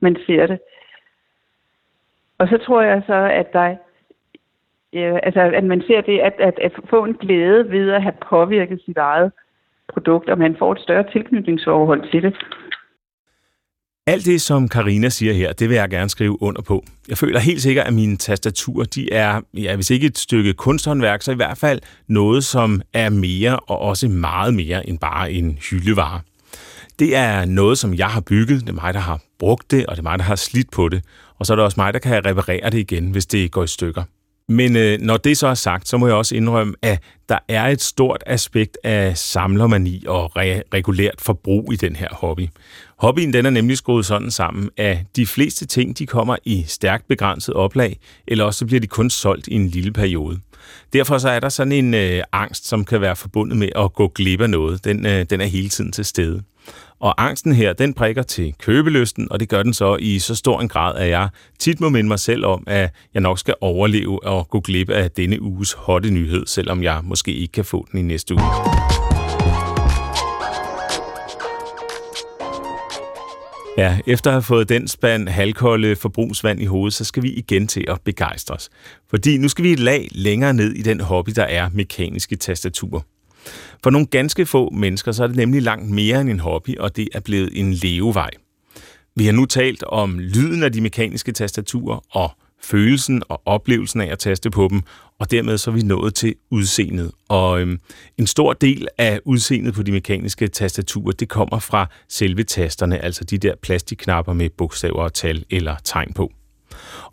man ser det. Og så tror jeg så, at der ja, altså, at man ser det, at, at, at få en glæde ved at have påvirket sit eget produkt, og man får et større tilknytningsforhold til det. Alt det, som Karina siger her, det vil jeg gerne skrive under på. Jeg føler helt sikkert, at mine tastaturer, de er, ja, hvis ikke et stykke kunsthåndværk, så i hvert fald noget, som er mere og også meget mere end bare en hyldevare. Det er noget, som jeg har bygget, det er mig, der har brugt det, og det er mig, der har slidt på det. Og så er det også mig, der kan reparere det igen, hvis det går i stykker. Men øh, når det så er sagt, så må jeg også indrømme, at der er et stort aspekt af samlermani og re- regulært forbrug i den her hobby. Hobbyen den er nemlig skruet sådan sammen, at de fleste ting de kommer i stærkt begrænset oplag, eller også så bliver de kun solgt i en lille periode. Derfor så er der sådan en øh, angst, som kan være forbundet med at gå glip af noget. Den, øh, den er hele tiden til stede. Og angsten her, den prikker til købelysten, og det gør den så i så stor en grad, at jeg tit må minde mig selv om, at jeg nok skal overleve og gå glip af denne uges hotte nyhed, selvom jeg måske ikke kan få den i næste uge. Ja, efter at have fået den spand halvkolde forbrugsvand i hovedet, så skal vi igen til at begejstres. Fordi nu skal vi et lag længere ned i den hobby, der er mekaniske tastaturer. For nogle ganske få mennesker, så er det nemlig langt mere end en hobby, og det er blevet en levevej. Vi har nu talt om lyden af de mekaniske tastaturer og følelsen og oplevelsen af at taste på dem, og dermed så er vi nået til udseendet. Og øhm, en stor del af udseendet på de mekaniske tastaturer, det kommer fra selve tasterne, altså de der plastikknapper med bogstaver og tal eller tegn på.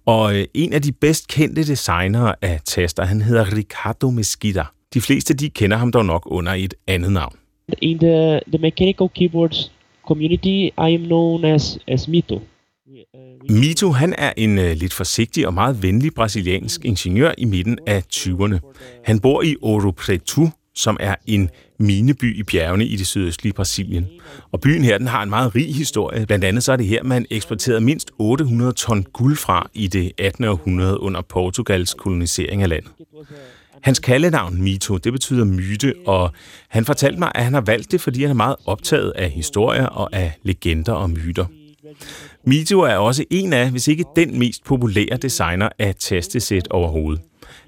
Og øh, en af de bedst kendte designere af taster, han hedder Ricardo Mesquita. De fleste de kender ham dog nok under et andet navn. In the, the mechanical keyboards community, I am known as, as Mito. Mito han er en øh, lidt forsigtig og meget venlig brasiliansk ingeniør i midten af 20'erne. Han bor i Ouro Preto, som er en mineby i bjergene i det sydøstlige Brasilien. Og byen her den har en meget rig historie. Blandt andet så er det her, man eksporterede mindst 800 ton guld fra i det 18. århundrede under Portugals kolonisering af landet. Hans kaldenavn Mito, det betyder myte, og han fortalte mig, at han har valgt det, fordi han er meget optaget af historier og af legender og myter. Mito er også en af, hvis ikke den mest populære designer af tastesæt overhovedet.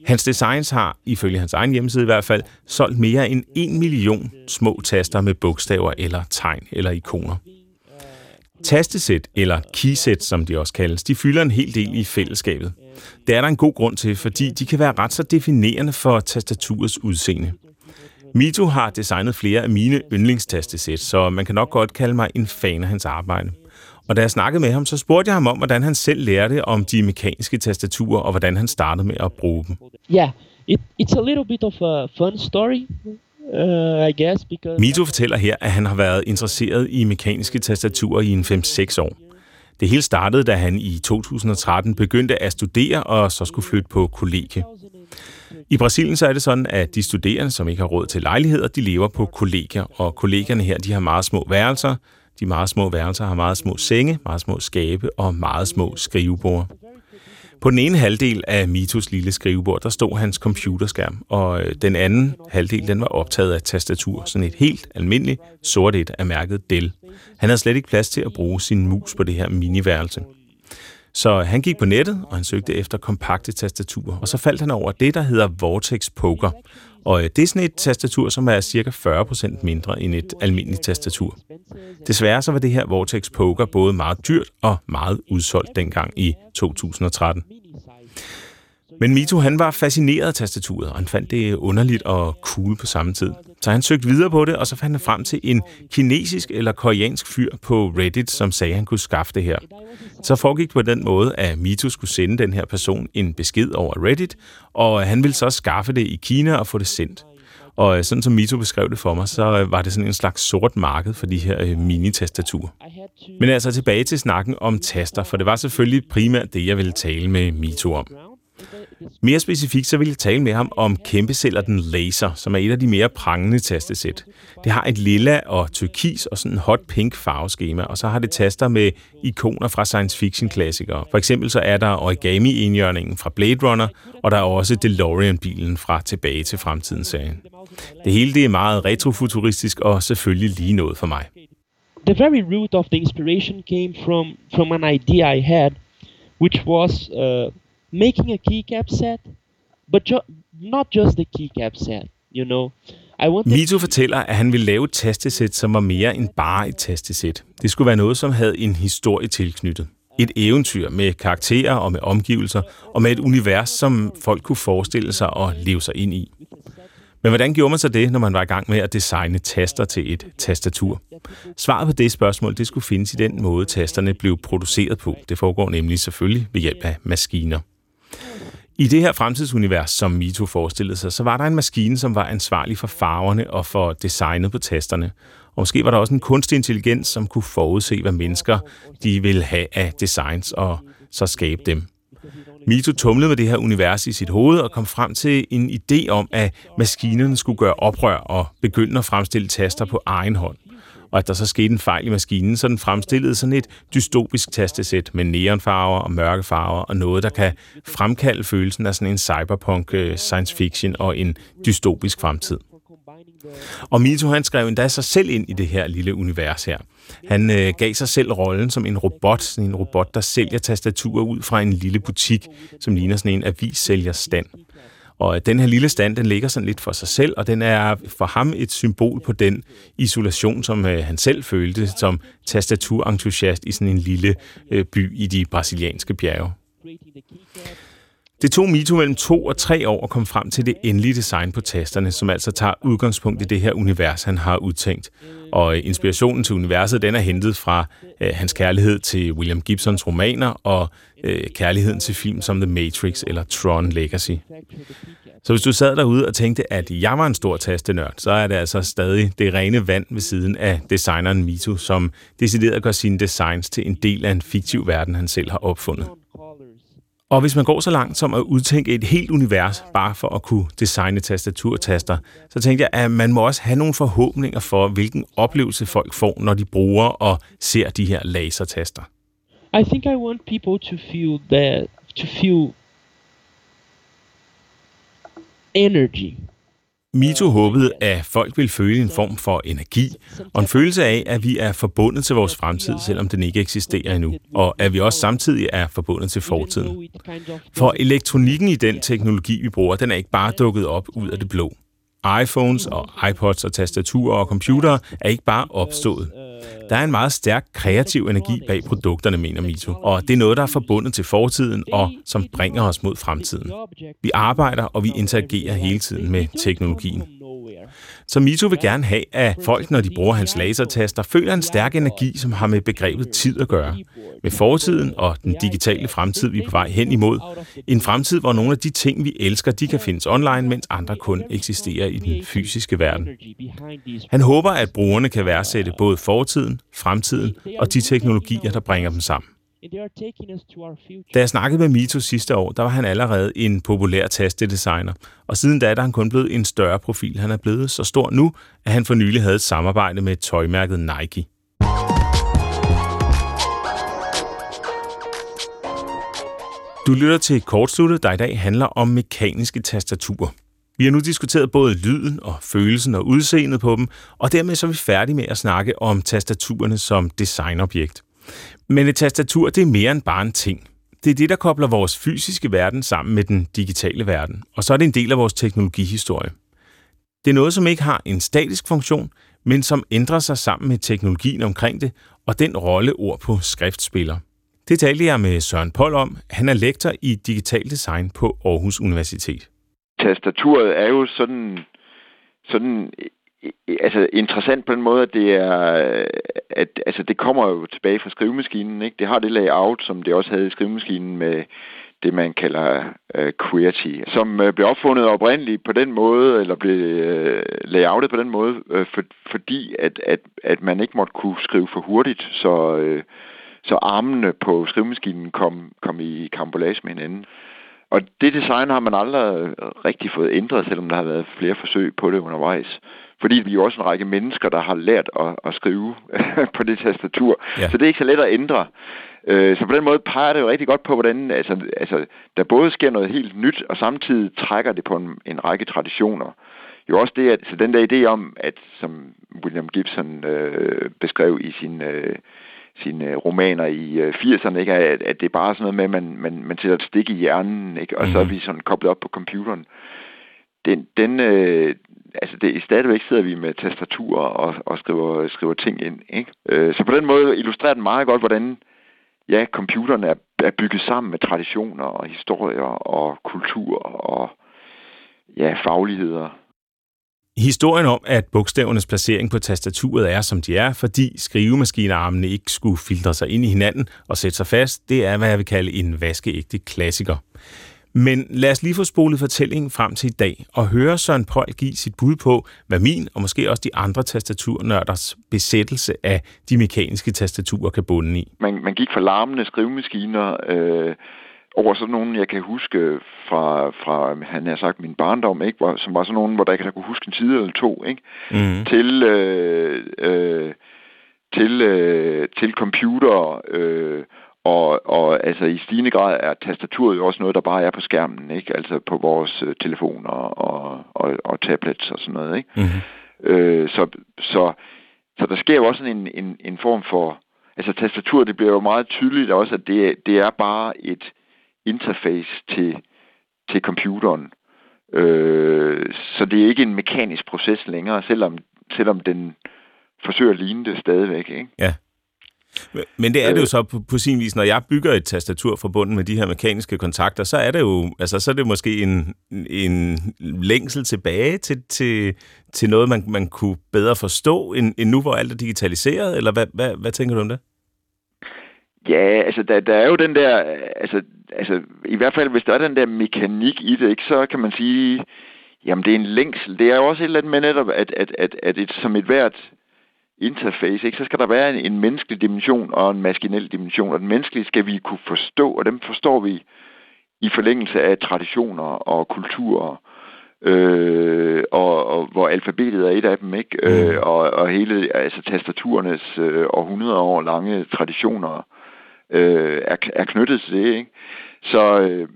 Hans designs har, ifølge hans egen hjemmeside i hvert fald, solgt mere end en million små taster med bogstaver eller tegn eller ikoner. Tastesæt, eller keysæt, som de også kaldes, de fylder en hel del i fællesskabet. Det er der en god grund til, fordi de kan være ret så definerende for tastaturets udseende. Mito har designet flere af mine yndlingstastesæt, så man kan nok godt kalde mig en fan af hans arbejde. Og da jeg snakkede med ham, så spurgte jeg ham om, hvordan han selv lærte om de mekaniske tastaturer, og hvordan han startede med at bruge dem. Ja, yeah, it, it's a little bit of a fun story. Uh, I guess, because... Mito fortæller her, at han har været interesseret i mekaniske tastaturer i en 5-6 år. Det hele startede, da han i 2013 begyndte at studere og så skulle flytte på kollegie. I Brasilien så er det sådan, at de studerende, som ikke har råd til lejligheder, de lever på kollegier, og kollegierne her, de har meget små værelser. De meget små værelser har meget små senge, meget små skabe og meget små skrivebord. På den ene halvdel af Mitos lille skrivebord, der stod hans computerskærm, og øh, den anden halvdel, den var optaget af tastatur, sådan et helt almindeligt sort et af mærket Dell. Han havde slet ikke plads til at bruge sin mus på det her miniværelse. Så han gik på nettet, og han søgte efter kompakte tastaturer, og så faldt han over det, der hedder Vortex Poker. Og øh, det er sådan et tastatur, som er cirka 40% mindre end et almindeligt tastatur. Desværre så var det her Vortex Poker både meget dyrt og meget udsolgt dengang i 2013. Men Mito han var fascineret af tastaturet, og han fandt det underligt og cool på samme tid. Så han søgte videre på det, og så fandt han frem til en kinesisk eller koreansk fyr på Reddit, som sagde, at han kunne skaffe det her. Så foregik på den måde, at Mito skulle sende den her person en besked over Reddit, og han ville så skaffe det i Kina og få det sendt. Og øh, sådan som Mito beskrev det for mig, så øh, var det sådan en slags sort marked for de her øh, mini-tastaturer. Men altså tilbage til snakken om taster, for det var selvfølgelig primært det, jeg ville tale med Mito om. Mere specifikt så vil jeg tale med ham om den Laser, som er et af de mere prangende tastesæt. Det har et lilla og turkis og sådan en hot pink farveskema, og så har det taster med ikoner fra science fiction klassikere. For eksempel så er der origami-indjørningen fra Blade Runner, og der er også DeLorean-bilen fra Tilbage til Fremtiden-serien. Det hele det er meget retrofuturistisk og selvfølgelig lige noget for mig. The very root of the inspiration came from, from an idea I had, which was uh, making a keycap set, but ju- not just the keycap set, you know. I wanted... Mito fortæller, at han ville lave et tastesæt, som var mere end bare et tastesæt. Det skulle være noget, som havde en historie tilknyttet. Et eventyr med karakterer og med omgivelser, og med et univers, som folk kunne forestille sig og leve sig ind i. Men hvordan gjorde man så det, når man var i gang med at designe taster til et tastatur? Svaret på det spørgsmål, det skulle findes i den måde, tasterne blev produceret på. Det foregår nemlig selvfølgelig ved hjælp af maskiner. I det her fremtidsunivers, som Mito forestillede sig, så var der en maskine, som var ansvarlig for farverne og for designet på tasterne. Og måske var der også en kunstig intelligens, som kunne forudse, hvad mennesker de ville have af designs, og så skabe dem. Mito tumlede med det her univers i sit hoved og kom frem til en idé om, at maskinerne skulle gøre oprør og begynde at fremstille taster på egen hånd og at der så skete en fejl i maskinen, så den fremstillede sådan et dystopisk tastesæt med neonfarver og mørke farver og noget, der kan fremkalde følelsen af sådan en cyberpunk øh, science fiction og en dystopisk fremtid. Og Mito han skrev endda sig selv ind i det her lille univers her. Han øh, gav sig selv rollen som en robot, sådan en robot, der sælger tastaturer ud fra en lille butik, som ligner sådan en avissælgers stand. Og den her lille stand, den ligger sådan lidt for sig selv, og den er for ham et symbol på den isolation, som øh, han selv følte som tastaturentusiast i sådan en lille øh, by i de brasilianske bjerge. Det tog Mito mellem to og tre år at komme frem til det endelige design på tasterne, som altså tager udgangspunkt i det her univers, han har udtænkt. Og øh, inspirationen til universet, den er hentet fra øh, hans kærlighed til William Gibsons romaner og øh, kærligheden til film som The Matrix eller Tron Legacy. Så hvis du sad derude og tænkte, at jeg var en stor tastenørd, så er det altså stadig det rene vand ved siden af designeren Mito, som decideret gør sine designs til en del af en fiktiv verden, han selv har opfundet. Og hvis man går så langt som at udtænke et helt univers, bare for at kunne designe tastaturtaster, så tænkte jeg, at man må også have nogle forhåbninger for, hvilken oplevelse folk får, når de bruger og ser de her lasertaster. I think I want people to feel that, to feel energy Mito håbede, at folk ville føle en form for energi og en følelse af, at vi er forbundet til vores fremtid, selvom den ikke eksisterer endnu, og at vi også samtidig er forbundet til fortiden. For elektronikken i den teknologi, vi bruger, den er ikke bare dukket op ud af det blå iPhones og iPods og tastaturer og computere er ikke bare opstået. Der er en meget stærk kreativ energi bag produkterne, mener Mito, og det er noget, der er forbundet til fortiden og som bringer os mod fremtiden. Vi arbejder og vi interagerer hele tiden med teknologien. Så Mito vil gerne have, at folk, når de bruger hans lasertaster, føler en stærk energi, som har med begrebet tid at gøre. Med fortiden og den digitale fremtid, vi er på vej hen imod. En fremtid, hvor nogle af de ting, vi elsker, de kan findes online, mens andre kun eksisterer i den fysiske verden. Han håber, at brugerne kan værdsætte både fortiden, fremtiden og de teknologier, der bringer dem sammen. Da jeg snakkede med Mito sidste år, der var han allerede en populær tastedesigner, og siden da er han kun blevet en større profil. Han er blevet så stor nu, at han for nylig havde et samarbejde med tøjmærket Nike. Du lytter til Kortsluttet, der i dag handler om mekaniske tastaturer. Vi har nu diskuteret både lyden og følelsen og udseendet på dem, og dermed så er vi færdige med at snakke om tastaturerne som designobjekt. Men et tastatur, det er mere end bare en ting. Det er det, der kobler vores fysiske verden sammen med den digitale verden, og så er det en del af vores teknologihistorie. Det er noget, som ikke har en statisk funktion, men som ændrer sig sammen med teknologien omkring det, og den rolle ord på skrift spiller. Det talte jeg med Søren Pold om. Han er lektor i digital design på Aarhus Universitet. Tastaturet er jo sådan, sådan altså interessant på den måde, at det er, at altså det kommer jo tilbage fra skrivemaskinen, ikke? Det har det layout, som det også havde i skrivemaskinen med det, man kalder uh, QWERTY, som uh, blev opfundet oprindeligt på den måde, eller blev uh, layoutet på den måde, uh, for, fordi at, at, at man ikke måtte kunne skrive for hurtigt, så, uh, så armene på skrivemaskinen kom, kom i kambolage med hinanden. Og det design har man aldrig rigtig fået ændret, selvom der har været flere forsøg på det undervejs. Fordi vi er jo også en række mennesker, der har lært at, at skrive på det tastatur. Ja. Så det er ikke så let at ændre. Øh, så på den måde peger det jo rigtig godt på, hvordan altså, altså, der både sker noget helt nyt, og samtidig trækker det på en, en række traditioner. Jo også det, at så den der idé om, at som William Gibson øh, beskrev i sin, øh, sine romaner i øh, 80'erne, ikke? At, at det er bare sådan noget med, at man, man, man sætter et stik i hjernen, ikke? og så er mhm. vi sådan koblet op på computeren. Den, den, øh, altså det, stadigvæk sidder vi med tastaturer og, og skriver, skriver ting ind. Ikke? Øh, så på den måde illustrerer den meget godt, hvordan ja, computerne er, er bygget sammen med traditioner og historier og kultur og ja, fagligheder. Historien om, at bogstavernes placering på tastaturet er, som de er, fordi skrivemaskinearmene ikke skulle filtre sig ind i hinanden og sætte sig fast, det er, hvad jeg vil kalde en vaskeægte klassiker. Men lad os lige få spolet fortællingen frem til i dag og høre Søren Pold give sit bud på, hvad min og måske også de andre tastaturnørders besættelse af de mekaniske tastaturer kan bunde i. Man, man gik fra larmende skrivemaskiner øh, over sådan nogle, jeg kan huske fra, fra han har sagt, min barndom, ikke? Hvor, som var sådan nogle, hvor der ikke kunne huske en tid eller to, ikke? Mm. til, øh, øh, til, øh, til computer, øh, og, og altså i stigende grad er tastaturet jo også noget, der bare er på skærmen, ikke? Altså på vores øh, telefoner og, og, og tablets og sådan noget, ikke? Mm-hmm. Øh, så, så, så der sker jo også en, en, en form for... Altså tastaturet, det bliver jo meget tydeligt også, at det, det er bare et interface til, til computeren. Øh, så det er ikke en mekanisk proces længere, selvom, selvom den forsøger at ligne det stadigvæk, ikke? Ja. Men det er det jo øh. så på, på sin vis, når jeg bygger et tastatur forbundet med de her mekaniske kontakter, så er det jo, altså så er det måske en, en længsel tilbage til, til, til noget, man, man kunne bedre forstå, end, end nu, hvor alt er digitaliseret, eller hvad, hvad, hvad tænker du om det? Ja, altså der, der er jo den der, altså, altså i hvert fald hvis der er den der mekanik i det, ikke, så kan man sige, jamen det er en længsel. Det er jo også et eller andet med netop, at, at, at, at et, som et hvert interface, ikke, så skal der være en, en menneskelig dimension og en maskinel dimension, og den menneskelige skal vi kunne forstå, og dem forstår vi i forlængelse af traditioner og kulturer, øh, og, og hvor alfabetet er et af dem, ikke? Mm. Øh, og, og hele altså tastaturernes øh, 100 år lange traditioner øh, er, er knyttet til det, ikke? Så, øh,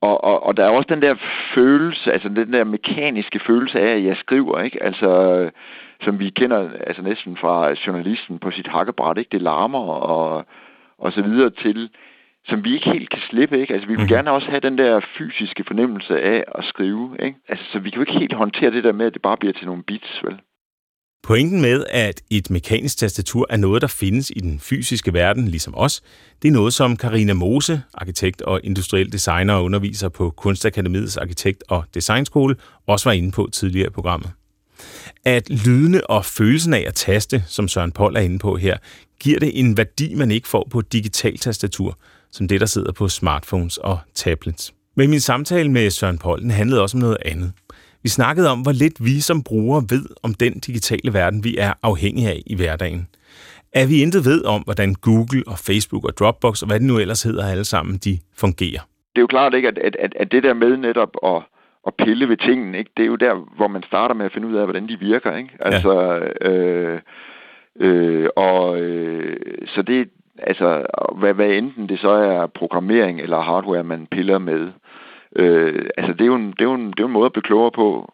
og, og, og der er også den der følelse, altså den der mekaniske følelse af, at jeg skriver, ikke? Altså, som vi kender altså næsten fra journalisten på sit hakkebræt, ikke? Det larmer og, og så videre til, som vi ikke helt kan slippe, ikke? Altså, vi vil mm. gerne også have den der fysiske fornemmelse af at skrive, ikke? Altså, så vi kan jo ikke helt håndtere det der med, at det bare bliver til nogle bits, vel? Pointen med, at et mekanisk tastatur er noget, der findes i den fysiske verden, ligesom os, det er noget, som Karina Mose, arkitekt og industriel designer og underviser på Kunstakademiets Arkitekt- og Designskole, også var inde på tidligere i programmet. At lydene og følelsen af at taste, som Søren Pold er inde på her, giver det en værdi, man ikke får på digital tastatur, som det, der sidder på smartphones og tablets. Men min samtale med Søren Polden handlede også om noget andet. Vi snakkede om, hvor lidt vi som brugere ved om den digitale verden, vi er afhængige af i hverdagen. At vi intet ved om, hvordan Google og Facebook og Dropbox og hvad det nu ellers hedder alle sammen, de fungerer. Det er jo klart ikke, at, at, at det der med netop at, at pille ved tingene, ikke? det er jo der, hvor man starter med at finde ud af, hvordan de virker. Ikke? Altså, ja. øh, øh, og øh, så det, altså, hvad, hvad enten det så er programmering eller hardware, man piller med, Øh, altså, det er, jo en, det, er jo en, det er jo en måde at blive klogere på,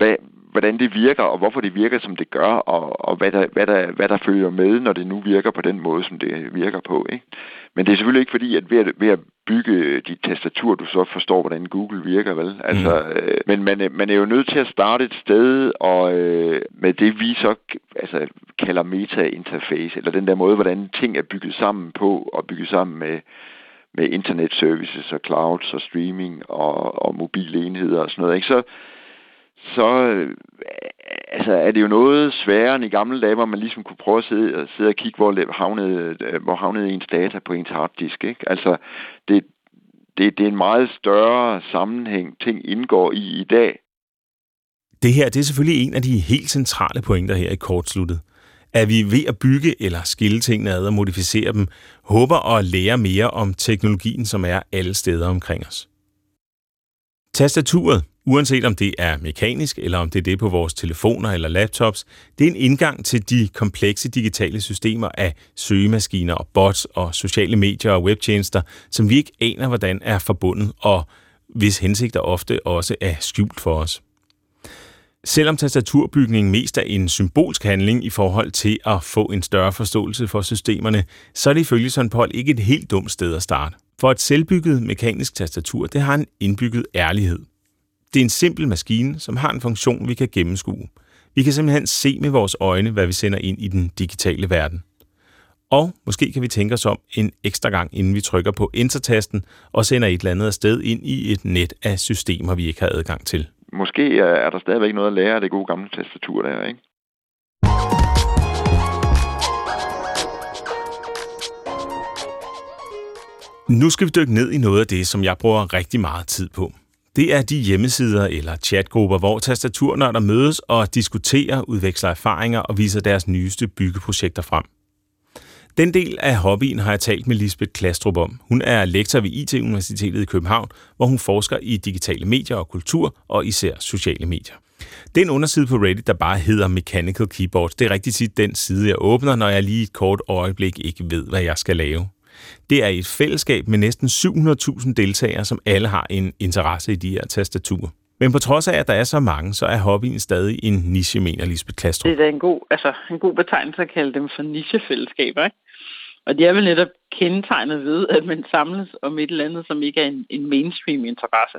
hvad, hvordan det virker, og hvorfor det virker, som det gør, og, og hvad, der, hvad, der, hvad der følger med, når det nu virker på den måde, som det virker på. Ikke? Men det er selvfølgelig ikke fordi, at ved at, ved at bygge dit tastatur, du så forstår, hvordan Google virker, vel? Altså, mm. øh, men man, man er jo nødt til at starte et sted, og øh, med det vi så altså, kalder meta-interface, eller den der måde, hvordan ting er bygget sammen på, og bygget sammen med, med internet services og clouds og streaming og, og mobile enheder og sådan noget, ikke? Så, så øh, altså, er det jo noget sværere end i gamle dage, hvor man ligesom kunne prøve at sidde, sidde og kigge, hvor havnede, øh, hvor havnede ens data på ens harddisk. Ikke? Altså, det, det, det er en meget større sammenhæng, ting indgår i i dag. Det her det er selvfølgelig en af de helt centrale pointer her i kortsluttet. Er vi ved at bygge eller skille tingene ad og modificere dem, håber at lære mere om teknologien, som er alle steder omkring os. Tastaturet, Uanset om det er mekanisk, eller om det er det på vores telefoner eller laptops, det er en indgang til de komplekse digitale systemer af søgemaskiner og bots og sociale medier og webtjenester, som vi ikke aner, hvordan er forbundet, og hvis hensigter ofte også er skjult for os. Selvom tastaturbygningen mest er en symbolsk handling i forhold til at få en større forståelse for systemerne, så er det ifølge Søren Paul ikke et helt dumt sted at starte. For et selvbygget mekanisk tastatur, det har en indbygget ærlighed. Det er en simpel maskine, som har en funktion, vi kan gennemskue. Vi kan simpelthen se med vores øjne, hvad vi sender ind i den digitale verden. Og måske kan vi tænke os om en ekstra gang, inden vi trykker på Enter-tasten og sender et eller andet afsted ind i et net af systemer, vi ikke har adgang til. Måske er der stadigvæk noget at lære af det gode gamle tastatur der, ikke? Nu skal vi dykke ned i noget af det, som jeg bruger rigtig meget tid på. Det er de hjemmesider eller chatgrupper, hvor tastaturnørder mødes og diskuterer, udveksler erfaringer og viser deres nyeste byggeprojekter frem. Den del af hobbyen har jeg talt med Lisbeth Klastrup om. Hun er lektor ved IT-universitetet i København, hvor hun forsker i digitale medier og kultur, og især sociale medier. Det er en underside på Reddit, der bare hedder Mechanical Keyboard. Det er rigtig tit den side, jeg åbner, når jeg lige et kort øjeblik ikke ved, hvad jeg skal lave. Det er et fællesskab med næsten 700.000 deltagere, som alle har en interesse i de her tastaturer. Men på trods af, at der er så mange, så er hobbyen stadig en niche, mener Lisbeth Klastrup. Det er en god, altså, en god betegnelse at kalde dem for nichefællesskaber. Ikke? Og det er vel netop kendetegnet ved, at man samles om et eller andet, som ikke er en, en mainstream interesse.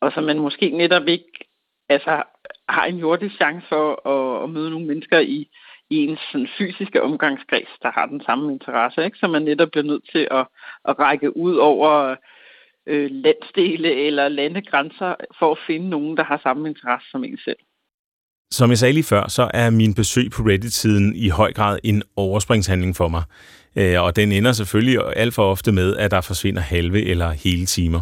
Og som man måske netop ikke altså, har en jordisk chance for at, at møde nogle mennesker i, i ens sådan, fysiske omgangskreds, der har den samme interesse. Ikke? Så man netop bliver nødt til at, at række ud over øh, landsdele eller landegrænser for at finde nogen, der har samme interesse som en selv. Som jeg sagde lige før, så er min besøg på Reddit-siden i høj grad en overspringshandling for mig. Øh, og den ender selvfølgelig alt for ofte med, at der forsvinder halve eller hele timer.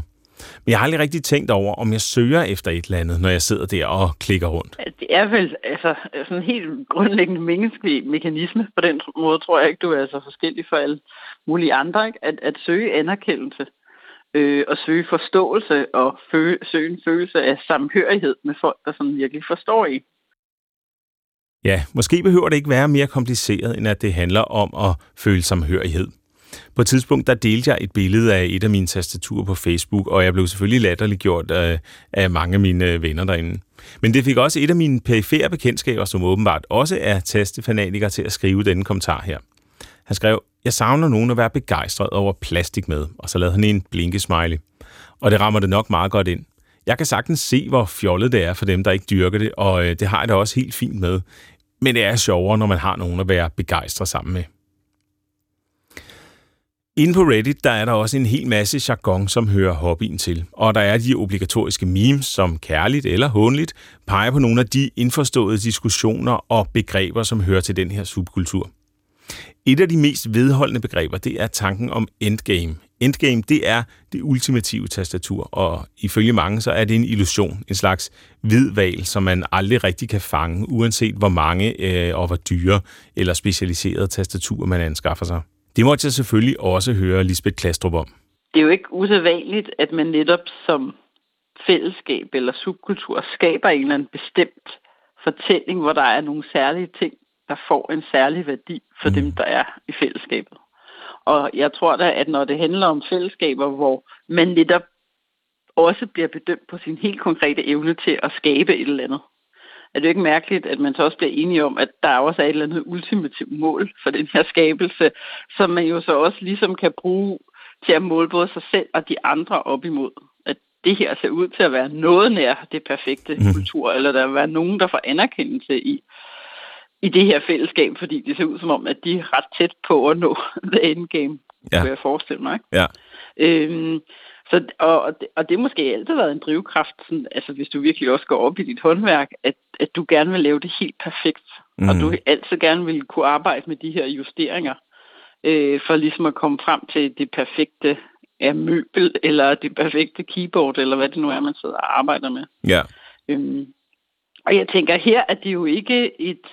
Men jeg har aldrig rigtig tænkt over, om jeg søger efter et eller andet, når jeg sidder der og klikker rundt. Det er vel altså, sådan en helt grundlæggende menneskelig mekanisme. På den måde tror jeg ikke, du er så forskellig for alle mulige andre. Ikke? At, at søge anerkendelse øh, og søge forståelse og fø, søge en følelse af samhørighed med folk, der sådan virkelig forstår i. Ja, måske behøver det ikke være mere kompliceret, end at det handler om at føle samhørighed. På et tidspunkt, der delte jeg et billede af et af mine tastaturer på Facebook, og jeg blev selvfølgelig latterliggjort af, af mange af mine øh, venner derinde. Men det fik også et af mine perifære bekendtskaber, som åbenbart også er tastefanatikere, til at skrive denne kommentar her. Han skrev, jeg savner nogen at være begejstret over plastik med, og så lavede han en blinkesmiley. Og det rammer det nok meget godt ind. Jeg kan sagtens se, hvor fjollet det er for dem, der ikke dyrker det, og øh, det har jeg da også helt fint med. Men det er sjovere, når man har nogen at være begejstret sammen med. Inde på Reddit, der er der også en hel masse jargon, som hører hobbyen til. Og der er de obligatoriske memes, som kærligt eller hånligt peger på nogle af de indforståede diskussioner og begreber, som hører til den her subkultur. Et af de mest vedholdende begreber, det er tanken om endgame. Endgame, det er det ultimative tastatur, og ifølge mange, så er det en illusion, en slags hvid val, som man aldrig rigtig kan fange, uanset hvor mange øh, og hvor dyre eller specialiserede tastaturer man anskaffer sig. Det måtte jeg selvfølgelig også høre Lisbeth Klastrup om. Det er jo ikke usædvanligt, at man netop som fællesskab eller subkultur skaber en eller anden bestemt fortælling, hvor der er nogle særlige ting, der får en særlig værdi for mm. dem, der er i fællesskabet. Og jeg tror da, at når det handler om fællesskaber, hvor man netop også bliver bedømt på sin helt konkrete evne til at skabe et eller andet, er det jo ikke mærkeligt, at man så også bliver enige om, at der også er et eller andet ultimativt mål for den her skabelse, som man jo så også ligesom kan bruge til at måle både sig selv og de andre op imod. At det her ser ud til at være noget nær det perfekte mm. kultur, eller der vil være nogen, der får anerkendelse i, i det her fællesskab, fordi det ser ud som om, at de er ret tæt på at nå the endgame, ja. kunne jeg forestille mig. Ikke? Ja. Øhm, så, og, og, det, og det har måske altid været en drivkraft, sådan, altså hvis du virkelig også går op i dit håndværk, at, at du gerne vil lave det helt perfekt, mm. og du altid gerne vil kunne arbejde med de her justeringer, øh, for ligesom at komme frem til det perfekte ja, møbel, eller det perfekte keyboard, eller hvad det nu er, man sidder og arbejder med. Ja. Øhm, og jeg tænker, her at det jo ikke et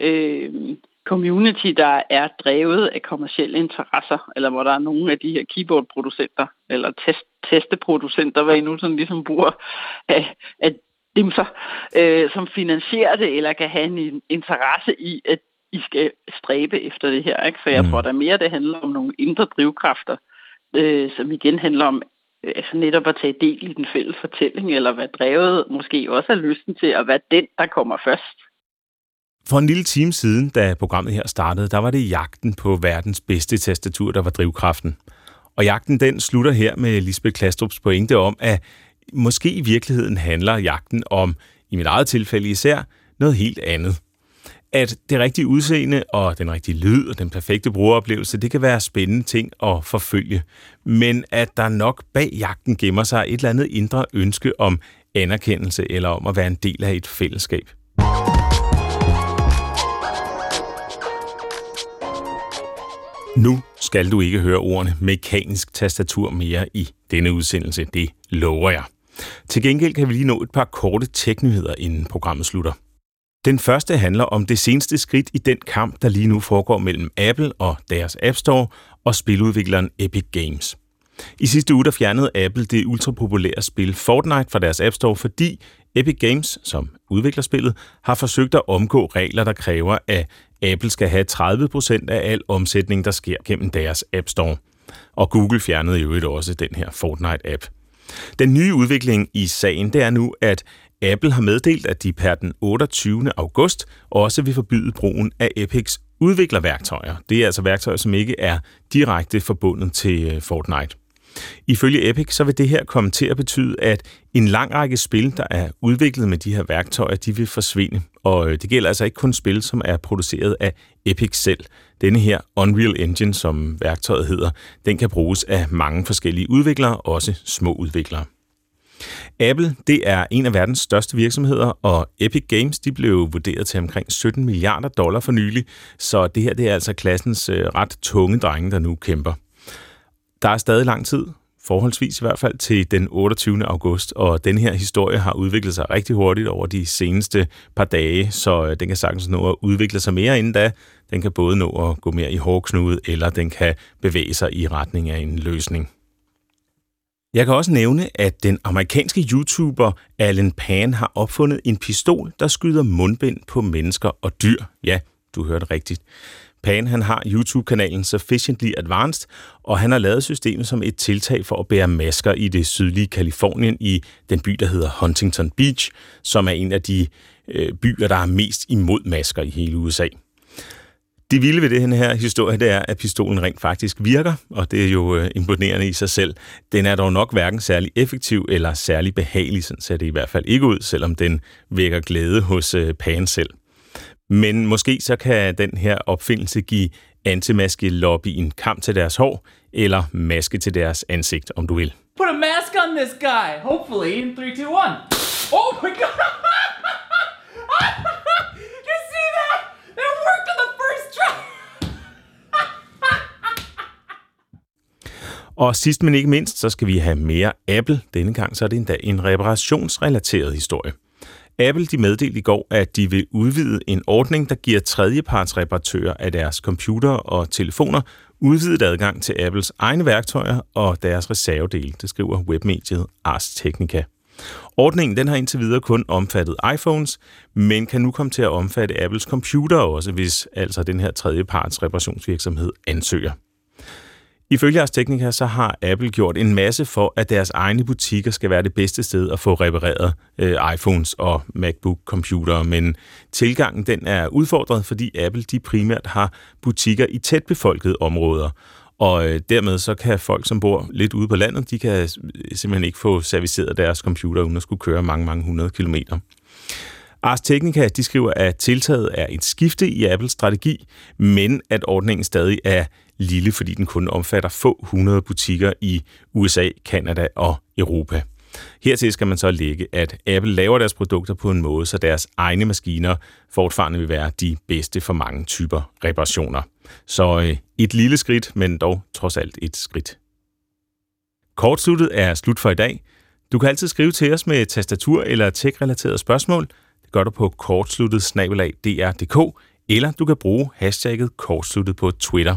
øh, community, der er drevet af kommersielle interesser, eller hvor der er nogle af de her keyboardproducenter, eller test, testeproducenter, hvad I nu sådan ligesom bruger, af, af dem så, øh, som finansierer det, eller kan have en interesse i, at I skal stræbe efter det her. Ikke? Så jeg mm. tror, der mere det handler om nogle indre drivkræfter, øh, som igen handler om øh, altså netop at tage del i den fælles fortælling, eller være drevet måske også af lysten til at være den, der kommer først. For en lille time siden, da programmet her startede, der var det jagten på verdens bedste tastatur, der var drivkraften. Og jagten den slutter her med Lisbeth Klastrups pointe om, at måske i virkeligheden handler jagten om, i mit eget tilfælde især, noget helt andet. At det rigtige udseende og den rigtige lyd og den perfekte brugeroplevelse, det kan være spændende ting at forfølge. Men at der nok bag jagten gemmer sig et eller andet indre ønske om anerkendelse eller om at være en del af et fællesskab. Nu skal du ikke høre ordene mekanisk tastatur mere i denne udsendelse. Det lover jeg. Til gengæld kan vi lige nå et par korte teknyheder, inden programmet slutter. Den første handler om det seneste skridt i den kamp, der lige nu foregår mellem Apple og deres App Store og spiludvikleren Epic Games. I sidste uge der fjernede Apple det ultrapopulære spil Fortnite fra deres App Store, fordi Epic Games, som udvikler spillet, har forsøgt at omgå regler, der kræver, at Apple skal have 30% af al omsætning, der sker gennem deres App Store. Og Google fjernede i øvrigt også den her Fortnite-app. Den nye udvikling i sagen, det er nu, at Apple har meddelt, at de per den 28. august også vil forbyde brugen af Epics udviklerværktøjer. Det er altså værktøjer, som ikke er direkte forbundet til øh, Fortnite. Ifølge Epic så vil det her komme til at betyde, at en lang række spil, der er udviklet med de her værktøjer, de vil forsvinde. Og øh, det gælder altså ikke kun spil, som er produceret af Epic selv. Denne her Unreal Engine, som værktøjet hedder, den kan bruges af mange forskellige udviklere, også små udviklere. Apple, det er en af verdens største virksomheder, og Epic Games, de blev vurderet til omkring 17 milliarder dollar for nylig, så det her det er altså klassens øh, ret tunge drenge, der nu kæmper. Der er stadig lang tid, forholdsvis i hvert fald, til den 28. august, og den her historie har udviklet sig rigtig hurtigt over de seneste par dage, så øh, den kan sagtens nå at udvikle sig mere inden da. Den kan både nå at gå mere i hårdknude, eller den kan bevæge sig i retning af en løsning. Jeg kan også nævne, at den amerikanske YouTuber Alan Pan har opfundet en pistol, der skyder mundbind på mennesker og dyr. Ja, du hørte rigtigt. Pan han har YouTube-kanalen Sufficiently Advanced, og han har lavet systemet som et tiltag for at bære masker i det sydlige Kalifornien i den by, der hedder Huntington Beach, som er en af de øh, byer, der er mest imod masker i hele USA. Det vilde ved den her historie, det er, at pistolen rent faktisk virker, og det er jo øh, imponerende i sig selv. Den er dog nok hverken særlig effektiv eller særlig behagelig, sådan ser det i hvert fald ikke ud, selvom den vækker glæde hos øh, Pan selv. Men måske så kan den her opfindelse give antimaske-lobby en kamp til deres hår, eller maske til deres ansigt, om du vil. Put a mask on this guy, hopefully in 3, 2, 1. Oh my god! you see that? It worked on the first try! Og sidst men ikke mindst, så skal vi have mere Apple. Denne gang så er det endda en reparationsrelateret historie. Apple de meddelte i går, at de vil udvide en ordning, der giver tredjepartsreparatører af deres computer og telefoner udvidet adgang til Apples egne værktøjer og deres reservedele, det skriver webmediet Ars Technica. Ordningen den har indtil videre kun omfattet iPhones, men kan nu komme til at omfatte Apples computer også, hvis altså den her tredjeparts reparationsvirksomhed ansøger. Ifølge Ars Technica, så har Apple gjort en masse for, at deres egne butikker skal være det bedste sted at få repareret øh, iPhones og MacBook-computere, men tilgangen den er udfordret, fordi Apple de primært har butikker i tæt befolkede områder, og øh, dermed så kan folk, som bor lidt ude på landet, de kan simpelthen ikke få serviceret deres computer, uden at skulle køre mange, mange hundrede kilometer. Ars Technica de skriver, at tiltaget er et skifte i Apples strategi, men at ordningen stadig er lille, fordi den kun omfatter få hundrede butikker i USA, Kanada og Europa. Hertil skal man så lægge, at Apple laver deres produkter på en måde, så deres egne maskiner fortfarande vil være de bedste for mange typer reparationer. Så øh, et lille skridt, men dog trods alt et skridt. Kortsluttet er slut for i dag. Du kan altid skrive til os med tastatur eller tech-relaterede spørgsmål. Det gør du på kortsluttet eller du kan bruge hashtagget kortsluttet på Twitter.